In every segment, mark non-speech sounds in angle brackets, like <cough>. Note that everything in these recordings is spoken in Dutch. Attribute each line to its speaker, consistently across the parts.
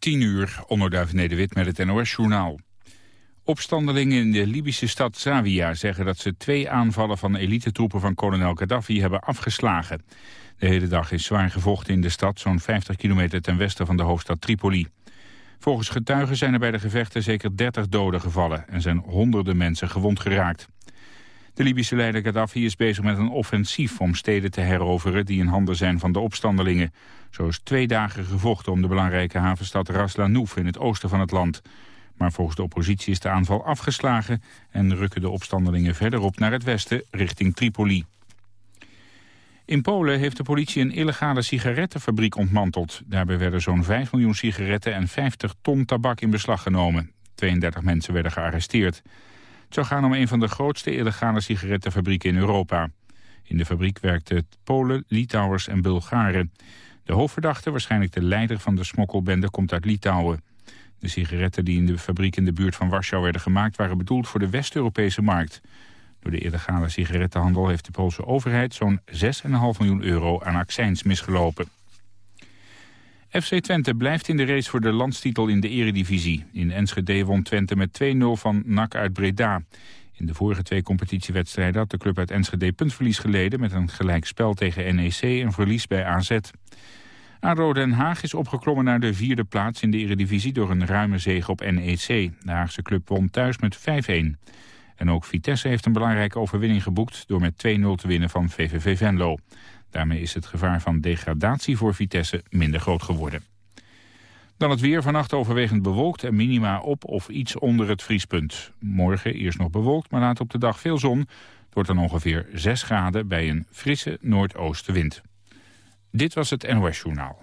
Speaker 1: 10 uur, onderduif Nederwit met het NOS-journaal. Opstandelingen in de Libische stad Zawiya zeggen dat ze twee aanvallen van elitetroepen van kolonel Gaddafi hebben afgeslagen. De hele dag is zwaar gevochten in de stad, zo'n 50 kilometer ten westen van de hoofdstad Tripoli. Volgens getuigen zijn er bij de gevechten zeker 30 doden gevallen en zijn honderden mensen gewond geraakt. De Libische leider Gaddafi is bezig met een offensief om steden te heroveren die in handen zijn van de opstandelingen. Zo is twee dagen gevochten om de belangrijke havenstad Ras Lanouf in het oosten van het land. Maar volgens de oppositie is de aanval afgeslagen en rukken de opstandelingen verder op naar het westen richting Tripoli. In Polen heeft de politie een illegale sigarettenfabriek ontmanteld. Daarbij werden zo'n 5 miljoen sigaretten en 50 ton tabak in beslag genomen. 32 mensen werden gearresteerd. Het zou gaan om een van de grootste illegale sigarettenfabrieken in Europa. In de fabriek werkten Polen, Litouwers en Bulgaren. De hoofdverdachte, waarschijnlijk de leider van de smokkelbende, komt uit Litouwen. De sigaretten die in de fabriek in de buurt van Warschau werden gemaakt... waren bedoeld voor de West-Europese markt. Door de illegale sigarettenhandel heeft de Poolse overheid... zo'n 6,5 miljoen euro aan accijns misgelopen. FC Twente blijft in de race voor de landstitel in de eredivisie. In Enschede won Twente met 2-0 van NAC uit Breda. In de vorige twee competitiewedstrijden had de club uit Enschede puntverlies geleden... met een gelijk spel tegen NEC en verlies bij AZ. ADO Den Haag is opgeklommen naar de vierde plaats in de eredivisie... door een ruime zege op NEC. De Haagse club won thuis met 5-1. En ook Vitesse heeft een belangrijke overwinning geboekt... door met 2-0 te winnen van VVV Venlo. Daarmee is het gevaar van degradatie voor Vitesse minder groot geworden. Dan het weer vannacht overwegend bewolkt en minima op of iets onder het vriespunt. Morgen eerst nog bewolkt, maar later op de dag veel zon. Het wordt dan ongeveer 6 graden bij een frisse noordoostenwind. Dit was het NOS Journaal.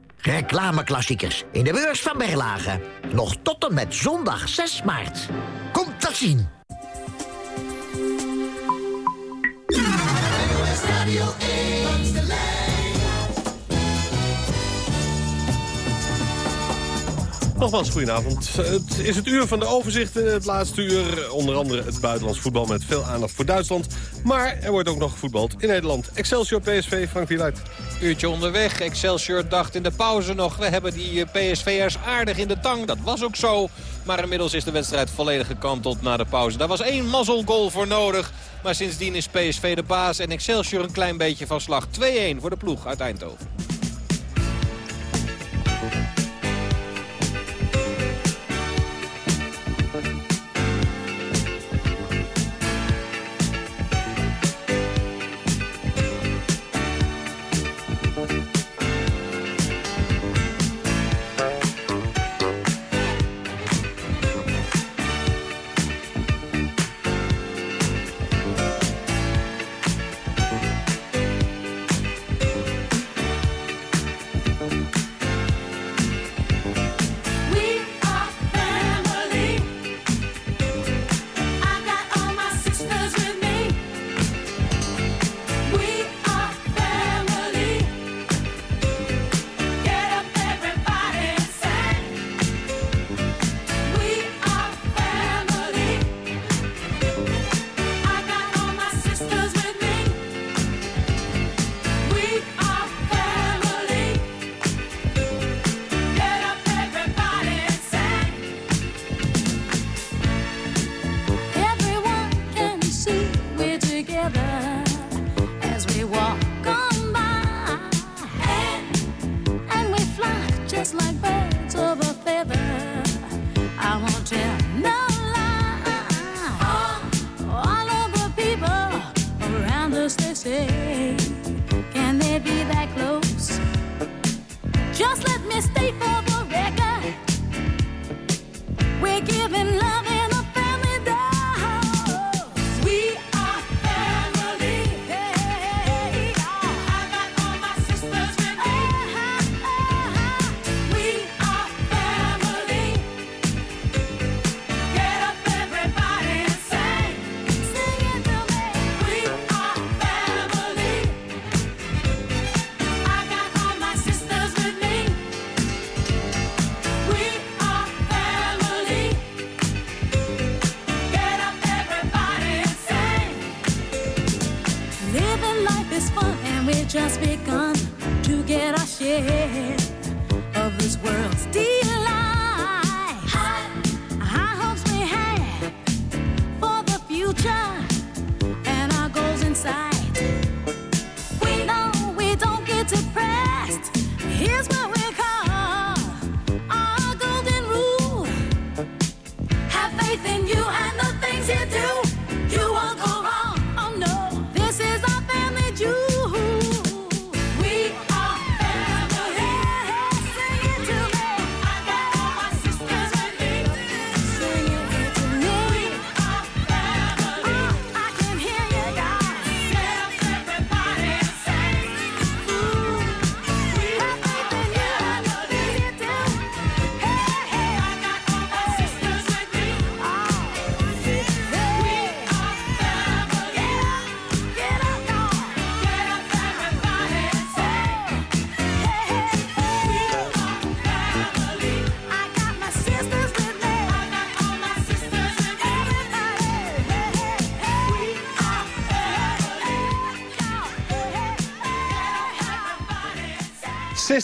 Speaker 2: Reclameklassiekers in de beurs van Berlage. Nog tot en met zondag 6 maart. Komt dat zien.
Speaker 3: Nogmaals, goedenavond. Het is het uur van de overzichten. Het laatste uur, onder andere het buitenlands voetbal met veel aandacht voor Duitsland. Maar er wordt ook nog gevoetbald in Nederland. Excelsior PSV, Frank Wieluid.
Speaker 4: Uurtje onderweg. Excelsior dacht in de pauze nog... we hebben die eh, PSV'ers aardig in de tang. Dat was ook zo. Maar inmiddels is de wedstrijd volledig gekanteld na de pauze. Daar was één mazzelgoal voor nodig. Maar sindsdien is PSV de baas en Excelsior een klein beetje van slag. 2-1 voor de ploeg uit Eindhoven.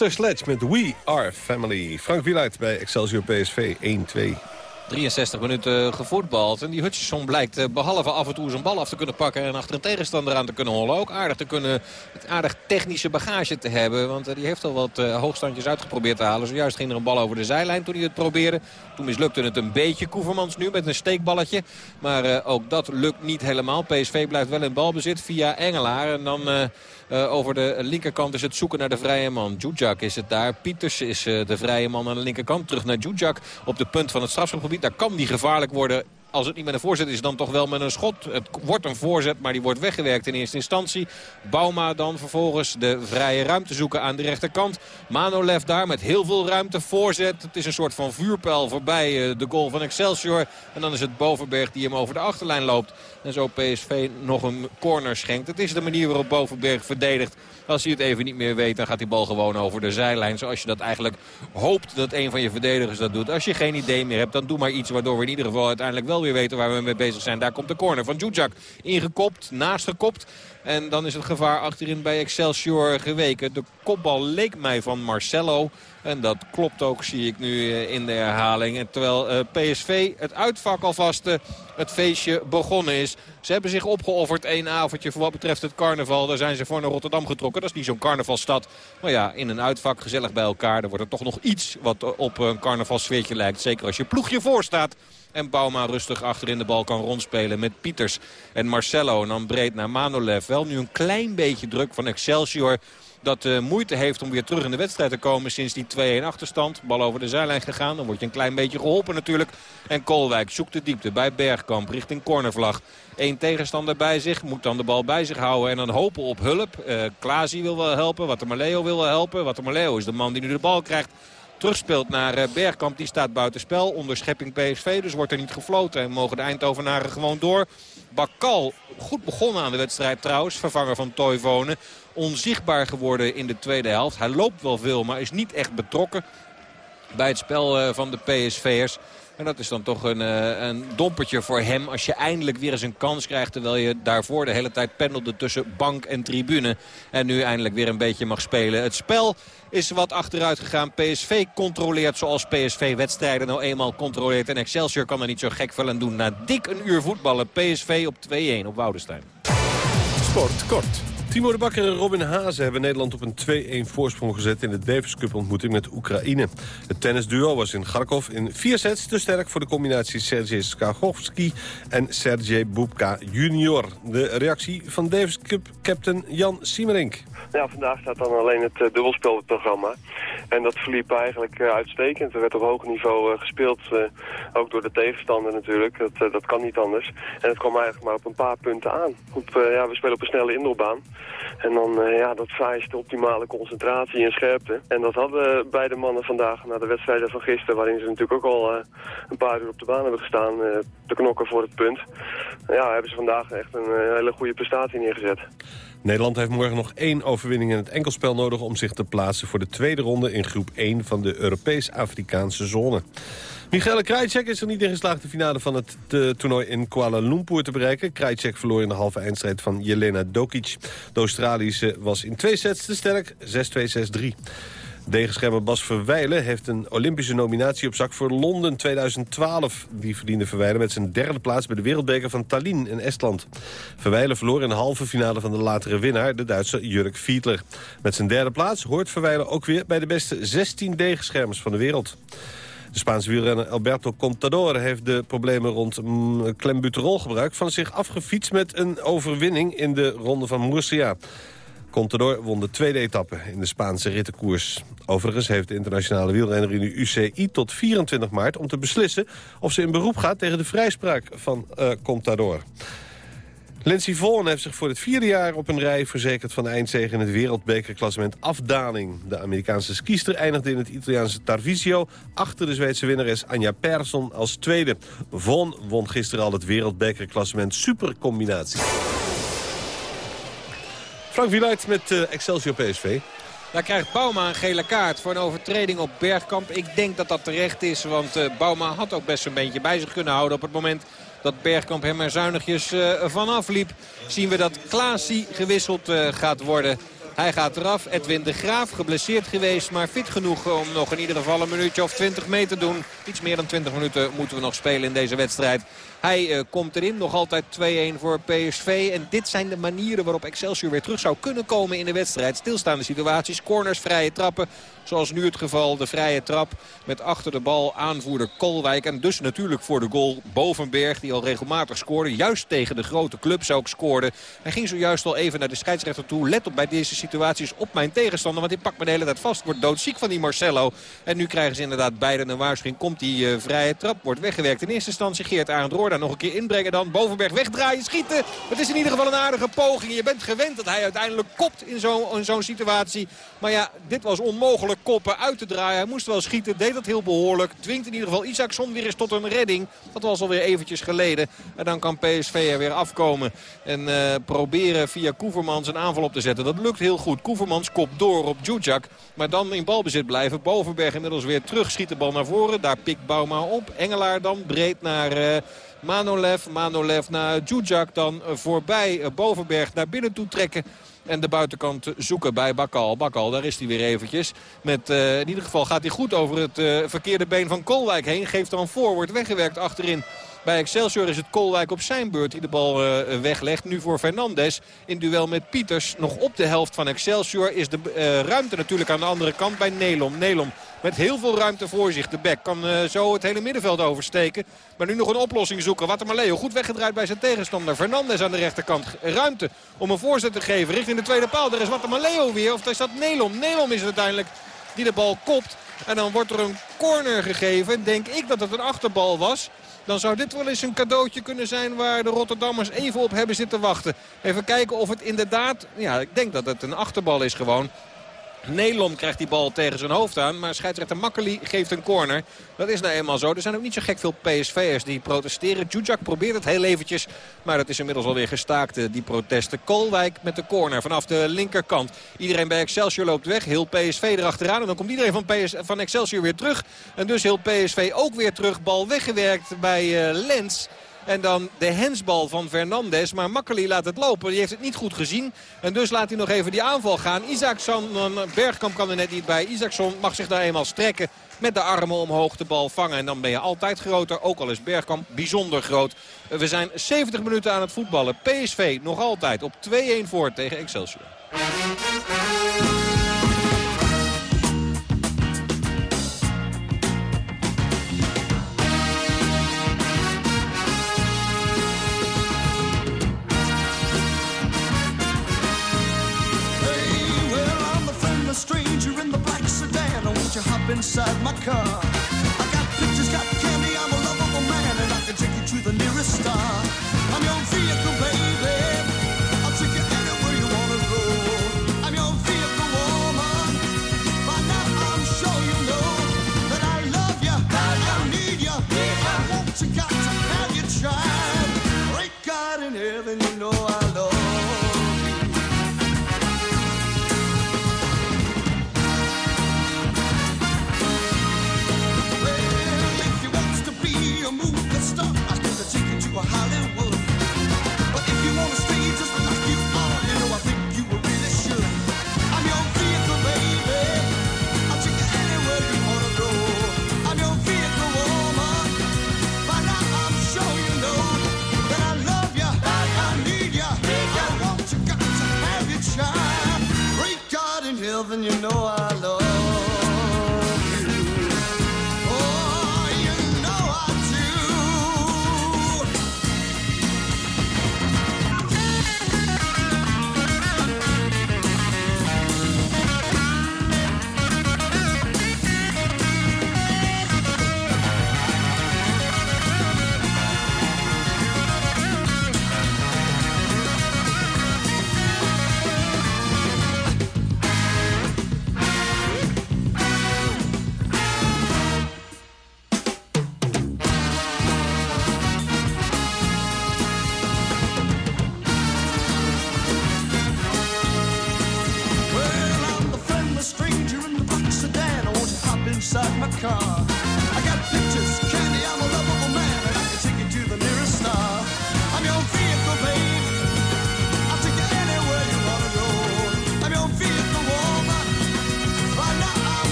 Speaker 3: Sister Sledge met We Are Family. Frank Wieluid bij Excelsior PSV 1-2.
Speaker 4: 63 minuten gevoetbald. En die Hutchison blijkt eh, behalve af en toe zijn bal af te kunnen pakken... en achter een tegenstander aan te kunnen hollen... ook aardig, te kunnen, aardig technische bagage te hebben. Want eh, die heeft al wat uh, hoogstandjes uitgeprobeerd te halen. Zojuist ging er een bal over de zijlijn toen hij het probeerde. Toen mislukte het een beetje. Koevermans nu met een steekballetje. Maar ook dat lukt niet helemaal. PSV blijft wel in balbezit via Engelaar. En dan... Uh, over de linkerkant is het zoeken naar de vrije man. Djudjak is het daar. Pieters is uh, de vrije man aan de linkerkant. Terug naar Djudjak op de punt van het strafschopgebied. Daar kan die gevaarlijk worden als het niet met een voorzet is, dan toch wel met een schot. Het wordt een voorzet, maar die wordt weggewerkt in eerste instantie. Bauma dan vervolgens de vrije ruimte zoeken aan de rechterkant. Manolev daar met heel veel ruimte voorzet. Het is een soort van vuurpijl voorbij eh, de goal van Excelsior. En dan is het Bovenberg die hem over de achterlijn loopt. En zo PSV nog een corner schenkt. Het is de manier waarop Bovenberg verdedigt. Als hij het even niet meer weet, dan gaat die bal gewoon over de zijlijn. Zoals je dat eigenlijk hoopt dat een van je verdedigers dat doet. Als je geen idee meer hebt, dan doe maar iets waardoor we in ieder geval uiteindelijk wel weer weten waar we mee bezig zijn. Daar komt de corner van Djudjak. Ingekopt, naast gekopt. En dan is het gevaar achterin bij Excelsior geweken. De kopbal leek mij van Marcelo. En dat klopt ook, zie ik nu eh, in de herhaling. En terwijl eh, PSV het uitvak alvast uh, het feestje begonnen is. Ze hebben zich opgeofferd één avondje voor wat betreft het carnaval. Daar zijn ze voor naar Rotterdam getrokken. Dat is niet zo'n carnavalstad. Maar ja, in een uitvak gezellig bij elkaar. Er wordt er toch nog iets wat op een carnavalsfeertje lijkt. Zeker als je ploegje voor staat. En Bauma rustig achterin de bal kan rondspelen met Pieters en Marcelo. En dan breed naar Manolev. Wel nu een klein beetje druk van Excelsior dat uh, moeite heeft om weer terug in de wedstrijd te komen sinds die 2-1 achterstand. Bal over de zijlijn gegaan, dan word je een klein beetje geholpen natuurlijk. En Kolwijk zoekt de diepte bij Bergkamp richting cornervlag. Eén tegenstander bij zich, moet dan de bal bij zich houden en dan hopen op hulp. Uh, wil wel helpen, Watermaleo wil wel helpen. Watermaleo is de man die nu de bal krijgt terugspeelt naar eh, Bergkamp. Die staat buitenspel onder schepping PSV. Dus wordt er niet gefloten en mogen de Eindhovenaren gewoon door. Bakal, goed begonnen aan de wedstrijd trouwens. Vervanger van Toivonen. Onzichtbaar geworden in de tweede helft. Hij loopt wel veel, maar is niet echt betrokken bij het spel eh, van de PSV'ers. En dat is dan toch een, uh, een dompertje voor hem als je eindelijk weer eens een kans krijgt. Terwijl je daarvoor de hele tijd pendelde tussen bank en tribune. En nu eindelijk weer een beetje mag spelen. Het spel is wat achteruit gegaan. PSV controleert zoals PSV wedstrijden nou eenmaal controleert. En Excelsior kan er niet zo gek veel aan doen. Na dik een uur voetballen PSV op 2-1 op Woudenstein.
Speaker 3: Sport kort. Timo de Bakker en Robin Hazen hebben Nederland op een 2-1 voorsprong gezet... in de Davis Cup ontmoeting met Oekraïne. Het tennisduo was in Kharkov in vier sets te sterk... voor de combinatie Sergej Skagowski en Sergej Bubka junior. De reactie van Davis Cup captain Jan Siemerink.
Speaker 5: Ja, vandaag staat dan alleen het uh, dubbelspel op het programma. En dat verliep eigenlijk uh, uitstekend. Er werd op hoog niveau uh, gespeeld, ook door de tegenstander natuurlijk. Dat, dat kan niet anders. En het kwam eigenlijk maar op een paar punten aan. Ja, we spelen op een snelle indoorbaan. En dan, ja, dat vereist de optimale concentratie en scherpte. En dat hadden beide mannen vandaag na de wedstrijden van gisteren... waarin ze natuurlijk ook al een paar uur op de baan hebben gestaan... te knokken voor het punt. Ja, hebben ze vandaag echt een hele goede prestatie neergezet.
Speaker 3: Nederland heeft morgen nog één overwinning in het enkelspel nodig... om zich te plaatsen voor de tweede ronde in groep 1 van de Europees-Afrikaanse zone. Michele Krajcek is er niet in geslaagd de finale van het toernooi in Kuala Lumpur te bereiken. Krajcek verloor in de halve eindstrijd van Jelena Dokic. De Australische was in twee sets te sterk, 6-2, 6-3. Degenschermer Bas Verwijlen heeft een Olympische nominatie op zak voor Londen 2012. Die verdiende Verwijlen met zijn derde plaats bij de wereldbeker van Tallinn in Estland. Verwijlen verloor in de halve finale van de latere winnaar, de Duitse Jurk Fiedler. Met zijn derde plaats hoort Verwijlen ook weer bij de beste 16 degenschermers van de wereld. De Spaanse wielrenner Alberto Contador heeft de problemen rond mm, klembuterol gebruik... van zich afgefietst met een overwinning in de ronde van Murcia. Contador won de tweede etappe in de Spaanse rittenkoers. Overigens heeft de internationale wielrenner in de UCI tot 24 maart... om te beslissen of ze in beroep gaat tegen de vrijspraak van uh, Contador. Lindsey Vonn heeft zich voor het vierde jaar op een rij verzekerd van de eindzege in het wereldbekerklassement afdaling. De Amerikaanse skiester eindigde in het Italiaanse Tarvisio achter de Zweedse winnares Anja Persson als tweede. Vonn won gisteren al het wereldbekerklassement supercombinatie. Frank Wieluid met uh, Excelsior PSV.
Speaker 4: Daar krijgt Bouma een gele kaart voor een overtreding op Bergkamp. Ik denk dat dat terecht is, want uh, Bouma had ook best een beetje bij zich kunnen houden op het moment dat Bergkamp hem er zuinigjes uh, vanaf liep. Zien we dat Klaasie gewisseld gaat worden. Hij gaat eraf. Edwin de Graaf geblesseerd geweest. Maar fit genoeg om nog in ieder geval een minuutje of 20 mee te doen. Iets meer dan 20 minuten moeten we nog spelen in deze wedstrijd. Hij uh, komt erin. Nog altijd 2-1 voor PSV. En dit zijn de manieren waarop Excelsior weer terug zou kunnen komen in de wedstrijd. Stilstaande situaties, corners, vrije trappen. Zoals nu het geval, de vrije trap met achter de bal aanvoerder Kolwijk. En dus natuurlijk voor de goal Bovenberg die al regelmatig scoorde. Juist tegen de grote clubs ook scoorde. Hij ging zojuist al even naar de scheidsrechter toe. Let op bij deze situaties op mijn tegenstander. Want die pakt me de hele tijd vast. Wordt doodziek van die Marcelo. En nu krijgen ze inderdaad beide een waarschuwing. Komt die uh, vrije trap. Wordt weggewerkt. In eerste instantie Geert Arend Roorda nog een keer inbrengen dan. Bovenberg wegdraaien, schieten. Het is in ieder geval een aardige poging. Je bent gewend dat hij uiteindelijk kopt in zo'n zo situatie. Maar ja, dit was onmogelijk koppen uit te draaien. Hij moest wel schieten, deed dat heel behoorlijk. Dwingt in ieder geval Isaacson weer eens tot een redding. Dat was alweer eventjes geleden. En dan kan PSV er weer afkomen. En uh, proberen via Koevermans een aanval op te zetten. Dat lukt heel goed. Koevermans kopt door op Djudjak. Maar dan in balbezit blijven. Bovenberg inmiddels weer terug. Schiet de bal naar voren. Daar pikt Bouma op. Engelaar dan breed naar... Uh, Manolev, Manolev naar Djudjak dan voorbij Bovenberg naar binnen toe trekken. En de buitenkant zoeken bij Bakal. Bakal, daar is hij weer eventjes. Met, in ieder geval gaat hij goed over het verkeerde been van Kolwijk heen. Geeft dan voor, wordt weggewerkt achterin. Bij Excelsior is het Kolwijk op zijn beurt die de bal uh, weglegt. Nu voor Fernandes in duel met Pieters. Nog op de helft van Excelsior is de uh, ruimte natuurlijk aan de andere kant bij Nelom. Nelom met heel veel ruimte voor zich. De bek kan uh, zo het hele middenveld oversteken. Maar nu nog een oplossing zoeken. Watermaleo goed weggedraaid bij zijn tegenstander. Fernandes aan de rechterkant. Ruimte om een voorzet te geven richting de tweede paal. Daar is Watermaleo weer. Of is dat Nelom? Nelom is het uiteindelijk die de bal kopt. En dan wordt er een corner gegeven. Denk ik dat het een achterbal was. Dan zou dit wel eens een cadeautje kunnen zijn waar de Rotterdammers even op hebben zitten wachten. Even kijken of het inderdaad... Ja, ik denk dat het een achterbal is gewoon. Nederland krijgt die bal tegen zijn hoofd aan. Maar scheidsrechter Makkeli geeft een corner. Dat is nou eenmaal zo. Er zijn ook niet zo gek veel PSV'ers die protesteren. Djudjak probeert het heel eventjes. Maar dat is inmiddels alweer gestaakt, eh, die protesten. Kolwijk met de corner vanaf de linkerkant. Iedereen bij Excelsior loopt weg. Heel PSV erachteraan. En dan komt iedereen van, PS, van Excelsior weer terug. En dus heel PSV ook weer terug. Bal weggewerkt bij uh, Lens. En dan de hensbal van Fernandes. Maar Makkeli laat het lopen. Die heeft het niet goed gezien. En dus laat hij nog even die aanval gaan. Isaacson, Bergkamp kan er net niet bij. Isaacson mag zich daar eenmaal strekken. Met de armen omhoog de bal vangen. En dan ben je altijd groter. Ook al is Bergkamp bijzonder groot. We zijn 70 minuten aan het voetballen. PSV nog altijd op 2-1 voor tegen Excelsior.
Speaker 6: Inside my car.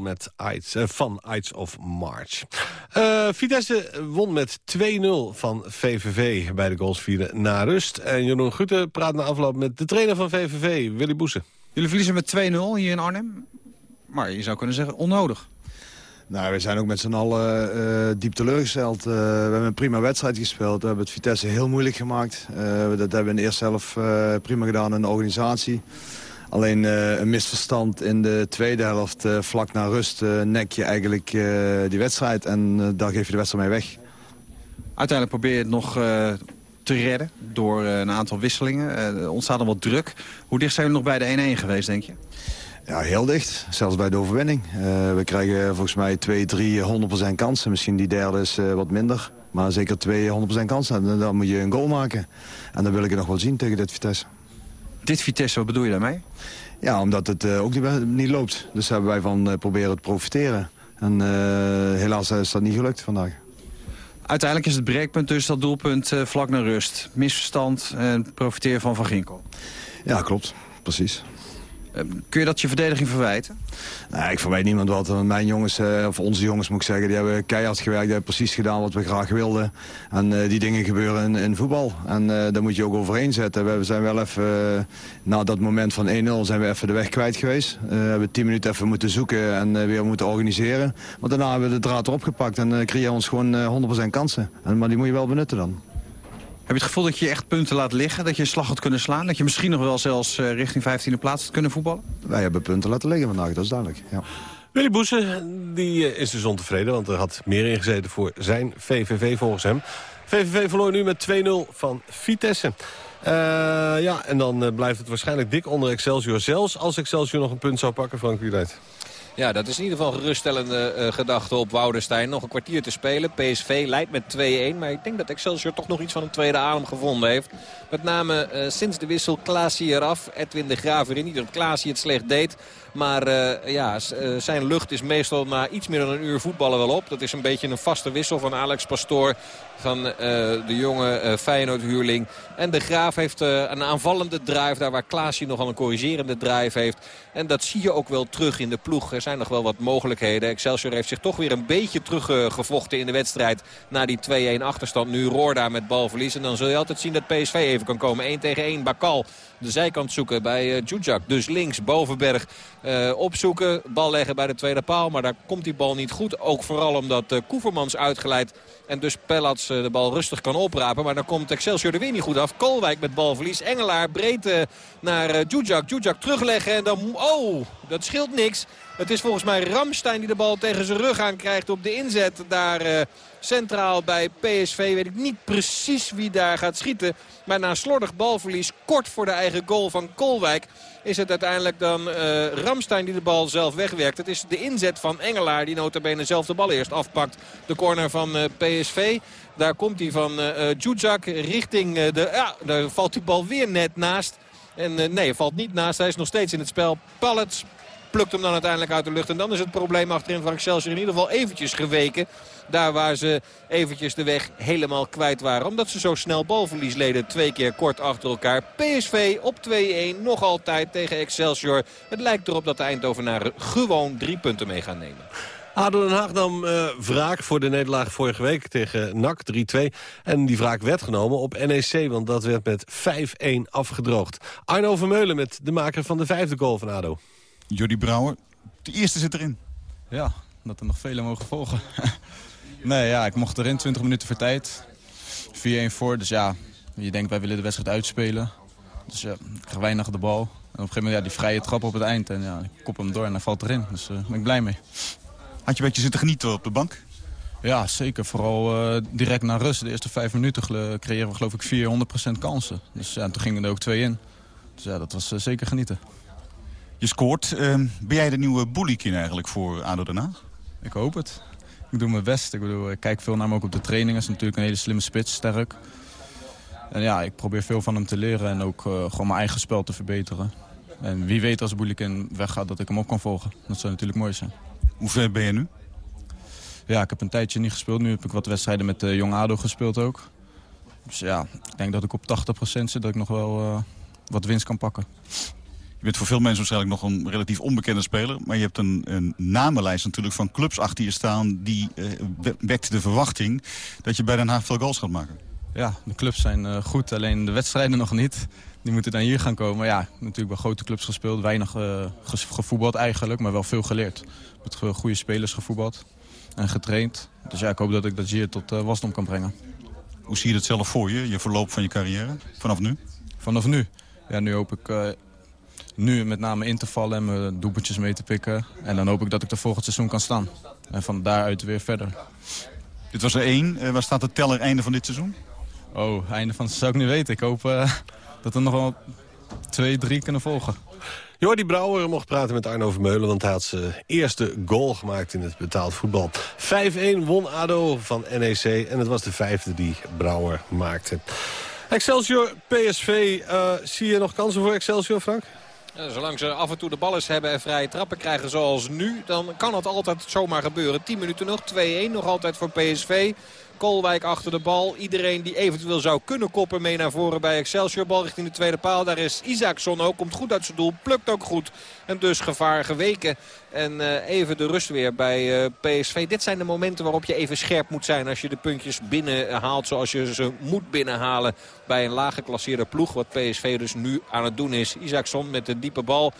Speaker 3: Met Ides, eh, van Ides of March. Eh, Vitesse won met 2-0 van VVV bij de goals vieren na rust. En Jeroen Gutte praat na afloop met de trainer van VVV, Willy Boesen.
Speaker 7: Jullie verliezen met 2-0 hier in Arnhem. Maar je zou kunnen zeggen onnodig.
Speaker 8: Nou, we zijn ook met z'n allen eh, diep teleurgesteld. Eh, we hebben een prima wedstrijd gespeeld. We hebben het Vitesse heel moeilijk gemaakt. Eh, dat hebben we in de eerste helft eh, prima gedaan in de organisatie. Alleen eh, een misverstand in de tweede helft. eh, vlak na rust eh, nek je eigenlijk die wedstrijd. En daar geef je de wedstrijd mee weg.
Speaker 7: Uiteindelijk probeer je het nog te redden door een aantal wisselingen. Er ontstaat er wat druk. Hoe dicht zijn we nog bij de 1-1 geweest, denk je?
Speaker 8: Ja, heel dicht. Zelfs bij de overwinning. We krijgen volgens mij 2, 3, 100% kansen. Misschien die derde is wat minder. Maar zeker 2, 100% kansen. En dan moet je een goal maken. En dan wil ik het nog wel zien tegen dit Vitesse.
Speaker 7: Dit Vitesse, wat bedoel je daarmee?
Speaker 8: Ja, omdat het eh, ook niet, niet loopt. Dus daar hebben wij van eh, proberen te profiteren. En eh, helaas is dat niet gelukt vandaag.
Speaker 7: Uiteindelijk is het breekpunt dus dat doelpunt vlak naar rust. Misverstand en profiteer van Van Ginkel.
Speaker 8: Ja, klopt. Precies.
Speaker 7: Eh, kun je dat je verdediging verwijten?
Speaker 8: Nou, ik verwijt niemand wat. Mijn jongens, eh, of onze jongens moet ik zeggen, die hebben keihard gewerkt. Die hebben precies gedaan wat we graag wilden. En eh, die dingen gebeuren in, in voetbal. En eh, daar moet je ook overheen zetten. We zijn wel even, na dat moment van 1-0 zijn we even de weg kwijt geweest. We hebben 10 minuten even moeten zoeken en weer moeten organiseren. Maar daarna hebben we de draad erop gepakt en creëren ons gewoon eh, 100% kansen. En, maar die moet je wel benutten dan.
Speaker 7: Heb je het gevoel dat je echt punten laat liggen? Dat je een slag had kunnen slaan? Dat je misschien nog wel zelfs eh, richting 15e plaats had kunnen voetballen?
Speaker 8: Wij hebben punten laten liggen vandaag, dat is duidelijk. Ja.
Speaker 3: Willy Boesen die, eh, is dus ontevreden, want er had meer ingezeten voor zijn VVV volgens hem. VVV verloor nu met 2-0 van Vitesse. Eh, ja, en dan blijft het waarschijnlijk dik onder Excelsior. Zelfs als Excelsior nog een punt zou pakken, Frank Wieluid.
Speaker 4: Ja, dat is in ieder geval een geruststellende eh, gedachte op Woudenstein. Nog een kwartier te spelen. PSV leidt met 2-1. Maar ik denk dat Excelsior toch nog iets van een tweede adem gevonden heeft. Met name eh, sinds de wissel Klaasie eraf. Edwin de Graaf erin. Niet dat Klaasie het slecht deed. Maar eh, ja, eh, zijn lucht is meestal na iets meer dan een uur voetballen wel op. Dat is een beetje een vaste wissel van Alex Pastoor. Van eh, de jonge Feyenoord-huurling. En de Graaf heeft een aanvallende drive. Daar waar Klaasje nogal een corrigerende drive heeft. En dat zie je ook wel terug in de ploeg. Er zijn nog wel wat mogelijkheden. Excelsior heeft zich toch weer een beetje teruggevochten in de wedstrijd. Na die 2-1 achterstand. Nu Roorda met balverlies. En dan zul je altijd zien dat PSV even kan komen. 1 tegen 1. Bakal de zijkant zoeken bij Djudjak. Dus links Bovenberg uh, opzoeken. Bal leggen bij de tweede paal. Maar daar komt die bal niet goed. Ook vooral omdat uh, Koevermans uitgeleid. En dus Pellats uh, de bal rustig kan oprapen. Maar dan komt Excelsior er weer niet goed af. Kolwijk met balverlies. Engelaar breed naar Djudjak. Djudjak terugleggen. En dan... Oh, dat scheelt niks. Het is volgens mij Ramstein die de bal tegen zijn rug aan krijgt op de inzet. Daar centraal bij PSV weet ik niet precies wie daar gaat schieten. Maar na slordig balverlies kort voor de eigen goal van Kolwijk is het uiteindelijk dan uh, Ramstein die de bal zelf wegwerkt. Het is de inzet van Engelaar die notabene zelf de bal eerst afpakt. De corner van uh, PSV. Daar komt hij van uh, richting de... Ja, daar valt die bal weer net naast. En nee, valt niet naast. Hij is nog steeds in het spel. Pallets plukt hem dan uiteindelijk uit de lucht. En dan is het probleem achterin van Excelsior in ieder geval eventjes geweken. Daar waar ze eventjes de weg helemaal kwijt waren. Omdat ze zo snel balverlies leden. Twee keer kort achter elkaar. PSV op 2-1 nog altijd tegen Excelsior. Het lijkt erop dat de Eindhovenaren gewoon drie punten mee gaan nemen.
Speaker 3: ADO Den Haag nam uh, wraak voor de nederlaag vorige week tegen NAC 3-2. En die wraak werd genomen op NEC, want dat werd met 5-1 afgedroogd. Arno Vermeulen met de maker van de vijfde goal van ADO.
Speaker 9: Jordi Brouwer, de eerste zit erin.
Speaker 10: Ja, dat er nog vele mogen volgen. <laughs> nee, ja, ik mocht erin, 20 minuten voor tijd. 4-1 voor, dus ja, je denkt wij willen de wedstrijd uitspelen. Dus ja, ik krijg weinig de bal. En op een gegeven moment ja, die vrije trap op het eind. En ja, ik kop hem door en hij valt erin. Dus daar uh, ben ik blij mee.
Speaker 9: Had je een beetje zitten genieten op de bank?
Speaker 10: Ja, zeker. Vooral uh, direct na rust. De eerste vijf minuten creëren we geloof ik 400% kansen. Dus ja, toen gingen er ook twee in. Dus ja, dat was uh, zeker genieten.
Speaker 9: Je scoort. Uh, ben jij de nieuwe bullykin eigenlijk voor ADO Den Haag?
Speaker 10: Ik hoop het. Ik doe mijn best. Ik, bedoel, ik kijk veel naar hem ook op de trainingen. Hij is natuurlijk een hele slimme spits, sterk. En ja, ik probeer veel van hem te leren en ook uh, gewoon mijn eigen spel te verbeteren. En wie weet als Bullikin weggaat dat ik hem op kan volgen. Dat zou natuurlijk mooi zijn.
Speaker 9: Hoe ver ben je nu?
Speaker 10: Ja, ik heb een tijdje niet gespeeld. Nu heb ik wat wedstrijden met uh, Jong ADO gespeeld ook. Dus ja, ik denk dat ik op 80% zit, dat ik nog wel uh, wat winst kan pakken.
Speaker 9: Je bent voor veel mensen waarschijnlijk nog een relatief onbekende speler. Maar je hebt een, een namenlijst natuurlijk van clubs achter je staan... die uh, wekt de verwachting dat je bij Den Haag veel goals gaat maken.
Speaker 10: Ja, de clubs zijn uh, goed, alleen de wedstrijden nog niet. Die moeten dan hier gaan komen. Ja, natuurlijk bij grote clubs gespeeld. Weinig uh, gevoetbald eigenlijk, maar wel veel geleerd. Met goede spelers gevoetbald en getraind. Dus ja, ik hoop dat ik dat hier tot uh, wasdom kan brengen.
Speaker 9: Hoe zie je dat zelf voor je, je verloop van je carrière, vanaf nu?
Speaker 10: Vanaf nu? Ja, nu hoop ik nu met name in te vallen en mijn doelpuntjes mee te pikken. En dan hoop ik dat ik er volgend seizoen kan staan. En van daaruit weer verder.
Speaker 9: Dit was er één. Uh, waar staat de teller einde van dit seizoen?
Speaker 10: Oh, einde van zou ik niet weten. Ik hoop uh, dat er nog wel twee, drie kunnen volgen.
Speaker 3: Jordi Brouwer mocht praten met Arno Vermeulen... want hij had zijn eerste goal gemaakt in het betaald voetbal. 5-1 won ADO van NEC en het was de vijfde die Brouwer maakte. Excelsior, PSV, uh, zie je nog kansen voor Excelsior, Frank?
Speaker 4: Zolang ze af en toe de bal hebben en vrije trappen krijgen zoals nu... dan kan het altijd zomaar gebeuren. 10 minuten nog, 2-1 nog altijd voor PSV. Kolwijk achter de bal. Iedereen die eventueel zou kunnen koppen mee naar voren bij Excelsior. Bal richting de tweede paal. Daar is Isaacson ook. Komt goed uit zijn doel. Plukt ook goed. En dus gevaar geweken. En uh, even de rust weer bij uh, PSV. Dit zijn de momenten waarop je even scherp moet zijn. Als je de puntjes binnenhaalt zoals je ze moet binnenhalen. Bij een lage klasseerde ploeg. Wat PSV dus nu aan het doen is. Isaacson met de diepe bal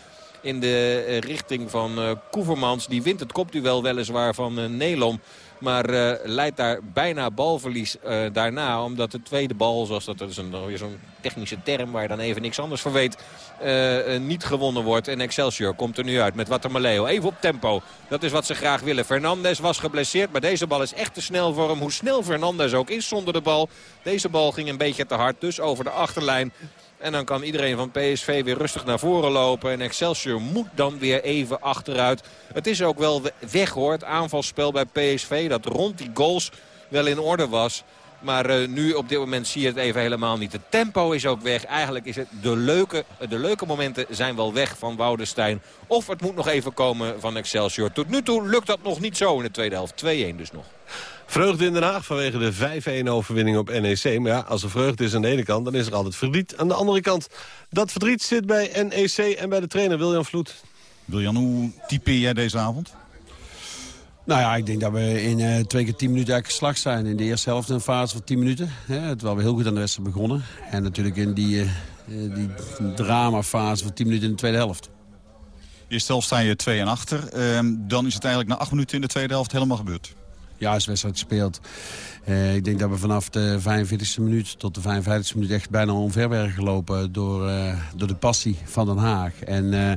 Speaker 4: in de uh, richting van uh, Koevermans. Die wint het kopduel weliswaar van Nelom. Maar uh, leidt daar bijna balverlies uh, daarna. Omdat de tweede bal, zoals dat, is een, weer zo'n technische term waar je dan even niks anders van weet, uh, niet gewonnen wordt. En Excelsior komt er nu uit met Watermaleo. Even op tempo. Dat is wat ze graag willen. Fernandes was geblesseerd, maar deze bal is echt te snel voor hem. Hoe snel Fernandes ook is zonder de bal. Deze bal ging een beetje te hard, dus over de achterlijn. En dan kan iedereen van PSV weer rustig naar voren lopen. En Excelsior moet dan weer even achteruit. Het is ook wel weg hoor, het aanvalsspel bij PSV. Dat rond die goals wel in orde was. Maar uh, nu op dit moment zie je het even helemaal niet. Het tempo is ook weg. Eigenlijk is het de leuke, de leuke momenten zijn wel weg van Woudenstein. Of het moet nog even komen van Excelsior. Tot nu toe lukt dat nog niet zo in de tweede helft. 2-1 dus nog.
Speaker 3: Vreugde in Den Haag vanwege de 5-1 overwinning op NEC. Maar ja, als er vreugde is aan de ene kant, dan is er altijd verdriet aan de andere kant. Dat verdriet zit bij NEC en bij de trainer William Vloed.
Speaker 9: William, hoe typeer jij deze avond?
Speaker 11: Nou ja, ik denk dat we in uh, twee keer tien minuten eigenlijk geslacht zijn. In de eerste helft een fase van tien minuten. Hè, terwijl we heel goed aan de wedstrijd begonnen. En natuurlijk in die, uh, die dramafase van tien minuten in de tweede helft.
Speaker 9: Eerst helft sta je 2 en achter. Uh, dan is het eigenlijk na acht minuten in de tweede helft helemaal gebeurd.
Speaker 11: Ja, is wedstrijd gespeeld. Uh, ik denk dat we vanaf de 45e minuut tot de 55e minuut echt bijna onver werden gelopen door, uh, door de passie van Den Haag. En uh,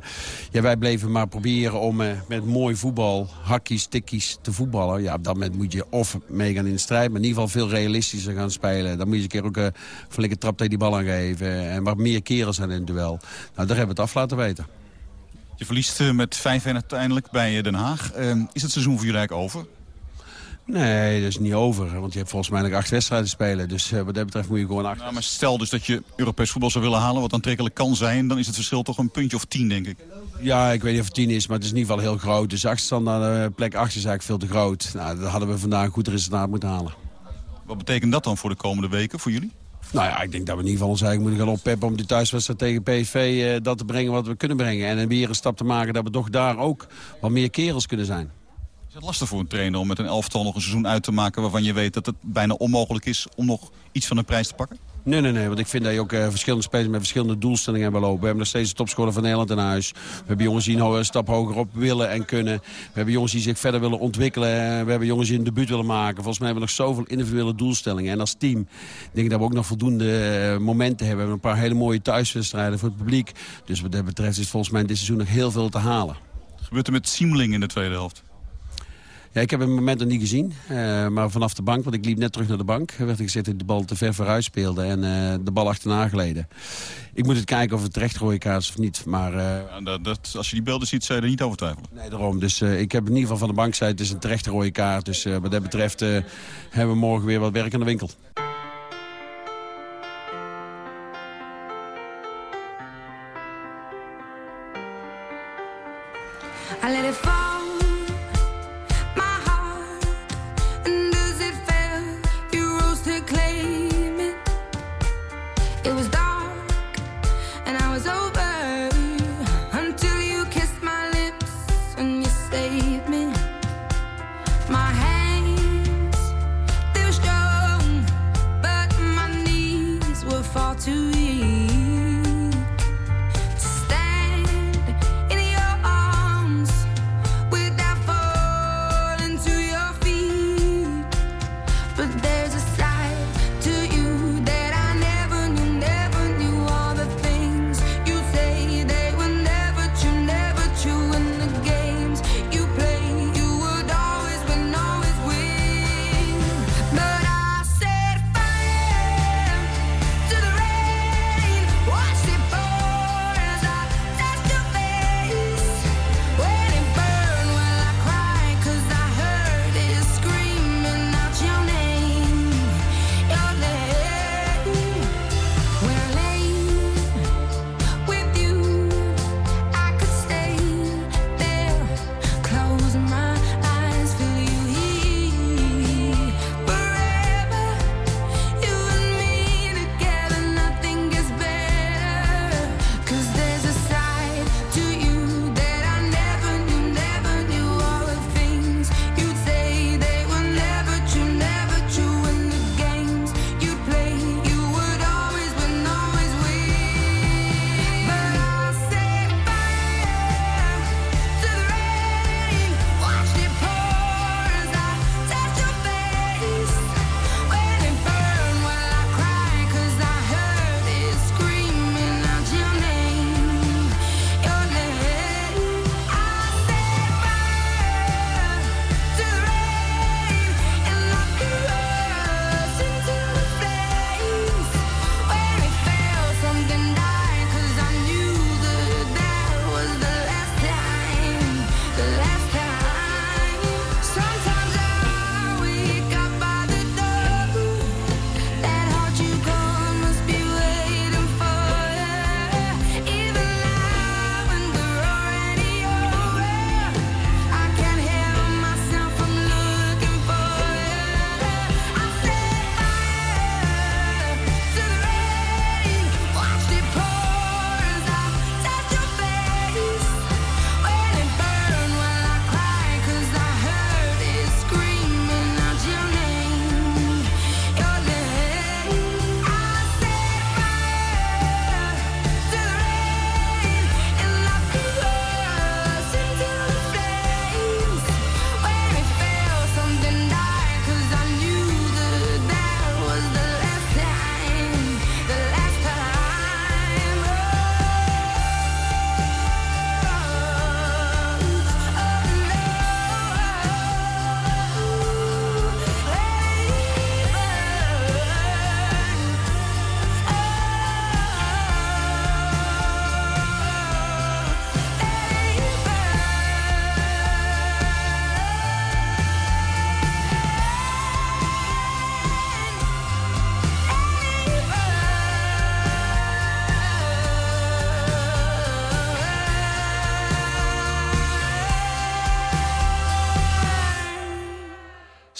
Speaker 11: ja, wij bleven maar proberen om met mooi voetbal, hakkies, tikkies te voetballen. Ja, op dat moment moet je of meegaan in de strijd, maar in ieder geval veel realistischer gaan spelen. Dan moet je een keer ook een flinke trap tegen die bal aan geven. En wat meer keren zijn in het duel. Nou, daar hebben we het af laten weten.
Speaker 9: Je verliest met 5-1 uiteindelijk bij Den Haag. is het seizoen voor jullie eigenlijk over?
Speaker 11: Nee, dat is niet over. Want je hebt volgens mij nog acht wedstrijden spelen. Dus uh, wat dat betreft moet je gewoon acht.
Speaker 9: Nou, maar stel dus dat je Europees voetbal zou willen halen... wat aantrekkelijk kan zijn... dan is het verschil toch een puntje of tien, denk ik.
Speaker 11: Ja, ik weet niet of het tien is, maar het is in ieder geval heel groot. Dus achterstand naar de plek acht is eigenlijk veel te groot. Nou, dan hadden we vandaag een goed resultaat moeten halen.
Speaker 9: Wat betekent dat dan voor de komende weken, voor jullie?
Speaker 11: Nou ja, ik denk dat we in ieder geval ons eigen moeten gaan oppeppen... om die thuiswedstrijd tegen PSV uh, dat te brengen wat we kunnen brengen. En weer een stap te maken dat we toch daar ook wat meer kerels kunnen zijn.
Speaker 9: Is het lastig voor een trainer om met een elftal nog een seizoen uit te maken... waarvan je weet dat het bijna onmogelijk is om nog iets van een prijs te pakken?
Speaker 11: Nee, nee, nee. Want ik vind dat je ook uh, verschillende spelers met verschillende doelstellingen hebben lopen. We hebben nog steeds de topscorer van Nederland in huis. We hebben jongens die een stap hoger op willen en kunnen. We hebben jongens die zich verder willen ontwikkelen. We hebben jongens die een debuut willen maken. Volgens mij hebben we nog zoveel individuele doelstellingen. En als team denk ik dat we ook nog voldoende uh, momenten hebben. We hebben een paar hele mooie thuiswedstrijden voor het publiek. Dus wat dat betreft is volgens mij dit seizoen nog heel veel te halen.
Speaker 9: Wat gebeurt er met Siemling in de tweede helft?
Speaker 11: Ja, ik heb hem moment nog niet gezien. Uh, maar vanaf de bank, want ik liep net terug naar de bank... werd ik gezet dat de bal te ver vooruit speelde en uh, de bal achterna geleden. Ik moet het kijken of het terecht rode kaart is of niet. Maar, uh,
Speaker 9: ja, dat, dat, als je die beelden ziet, zou je er niet over twijfelen.
Speaker 11: Nee, daarom. Dus ik heb in ieder geval van de bank gezegd... het is een terechte rode kaart. Dus wat dat betreft hebben we morgen weer wat werk aan de winkel.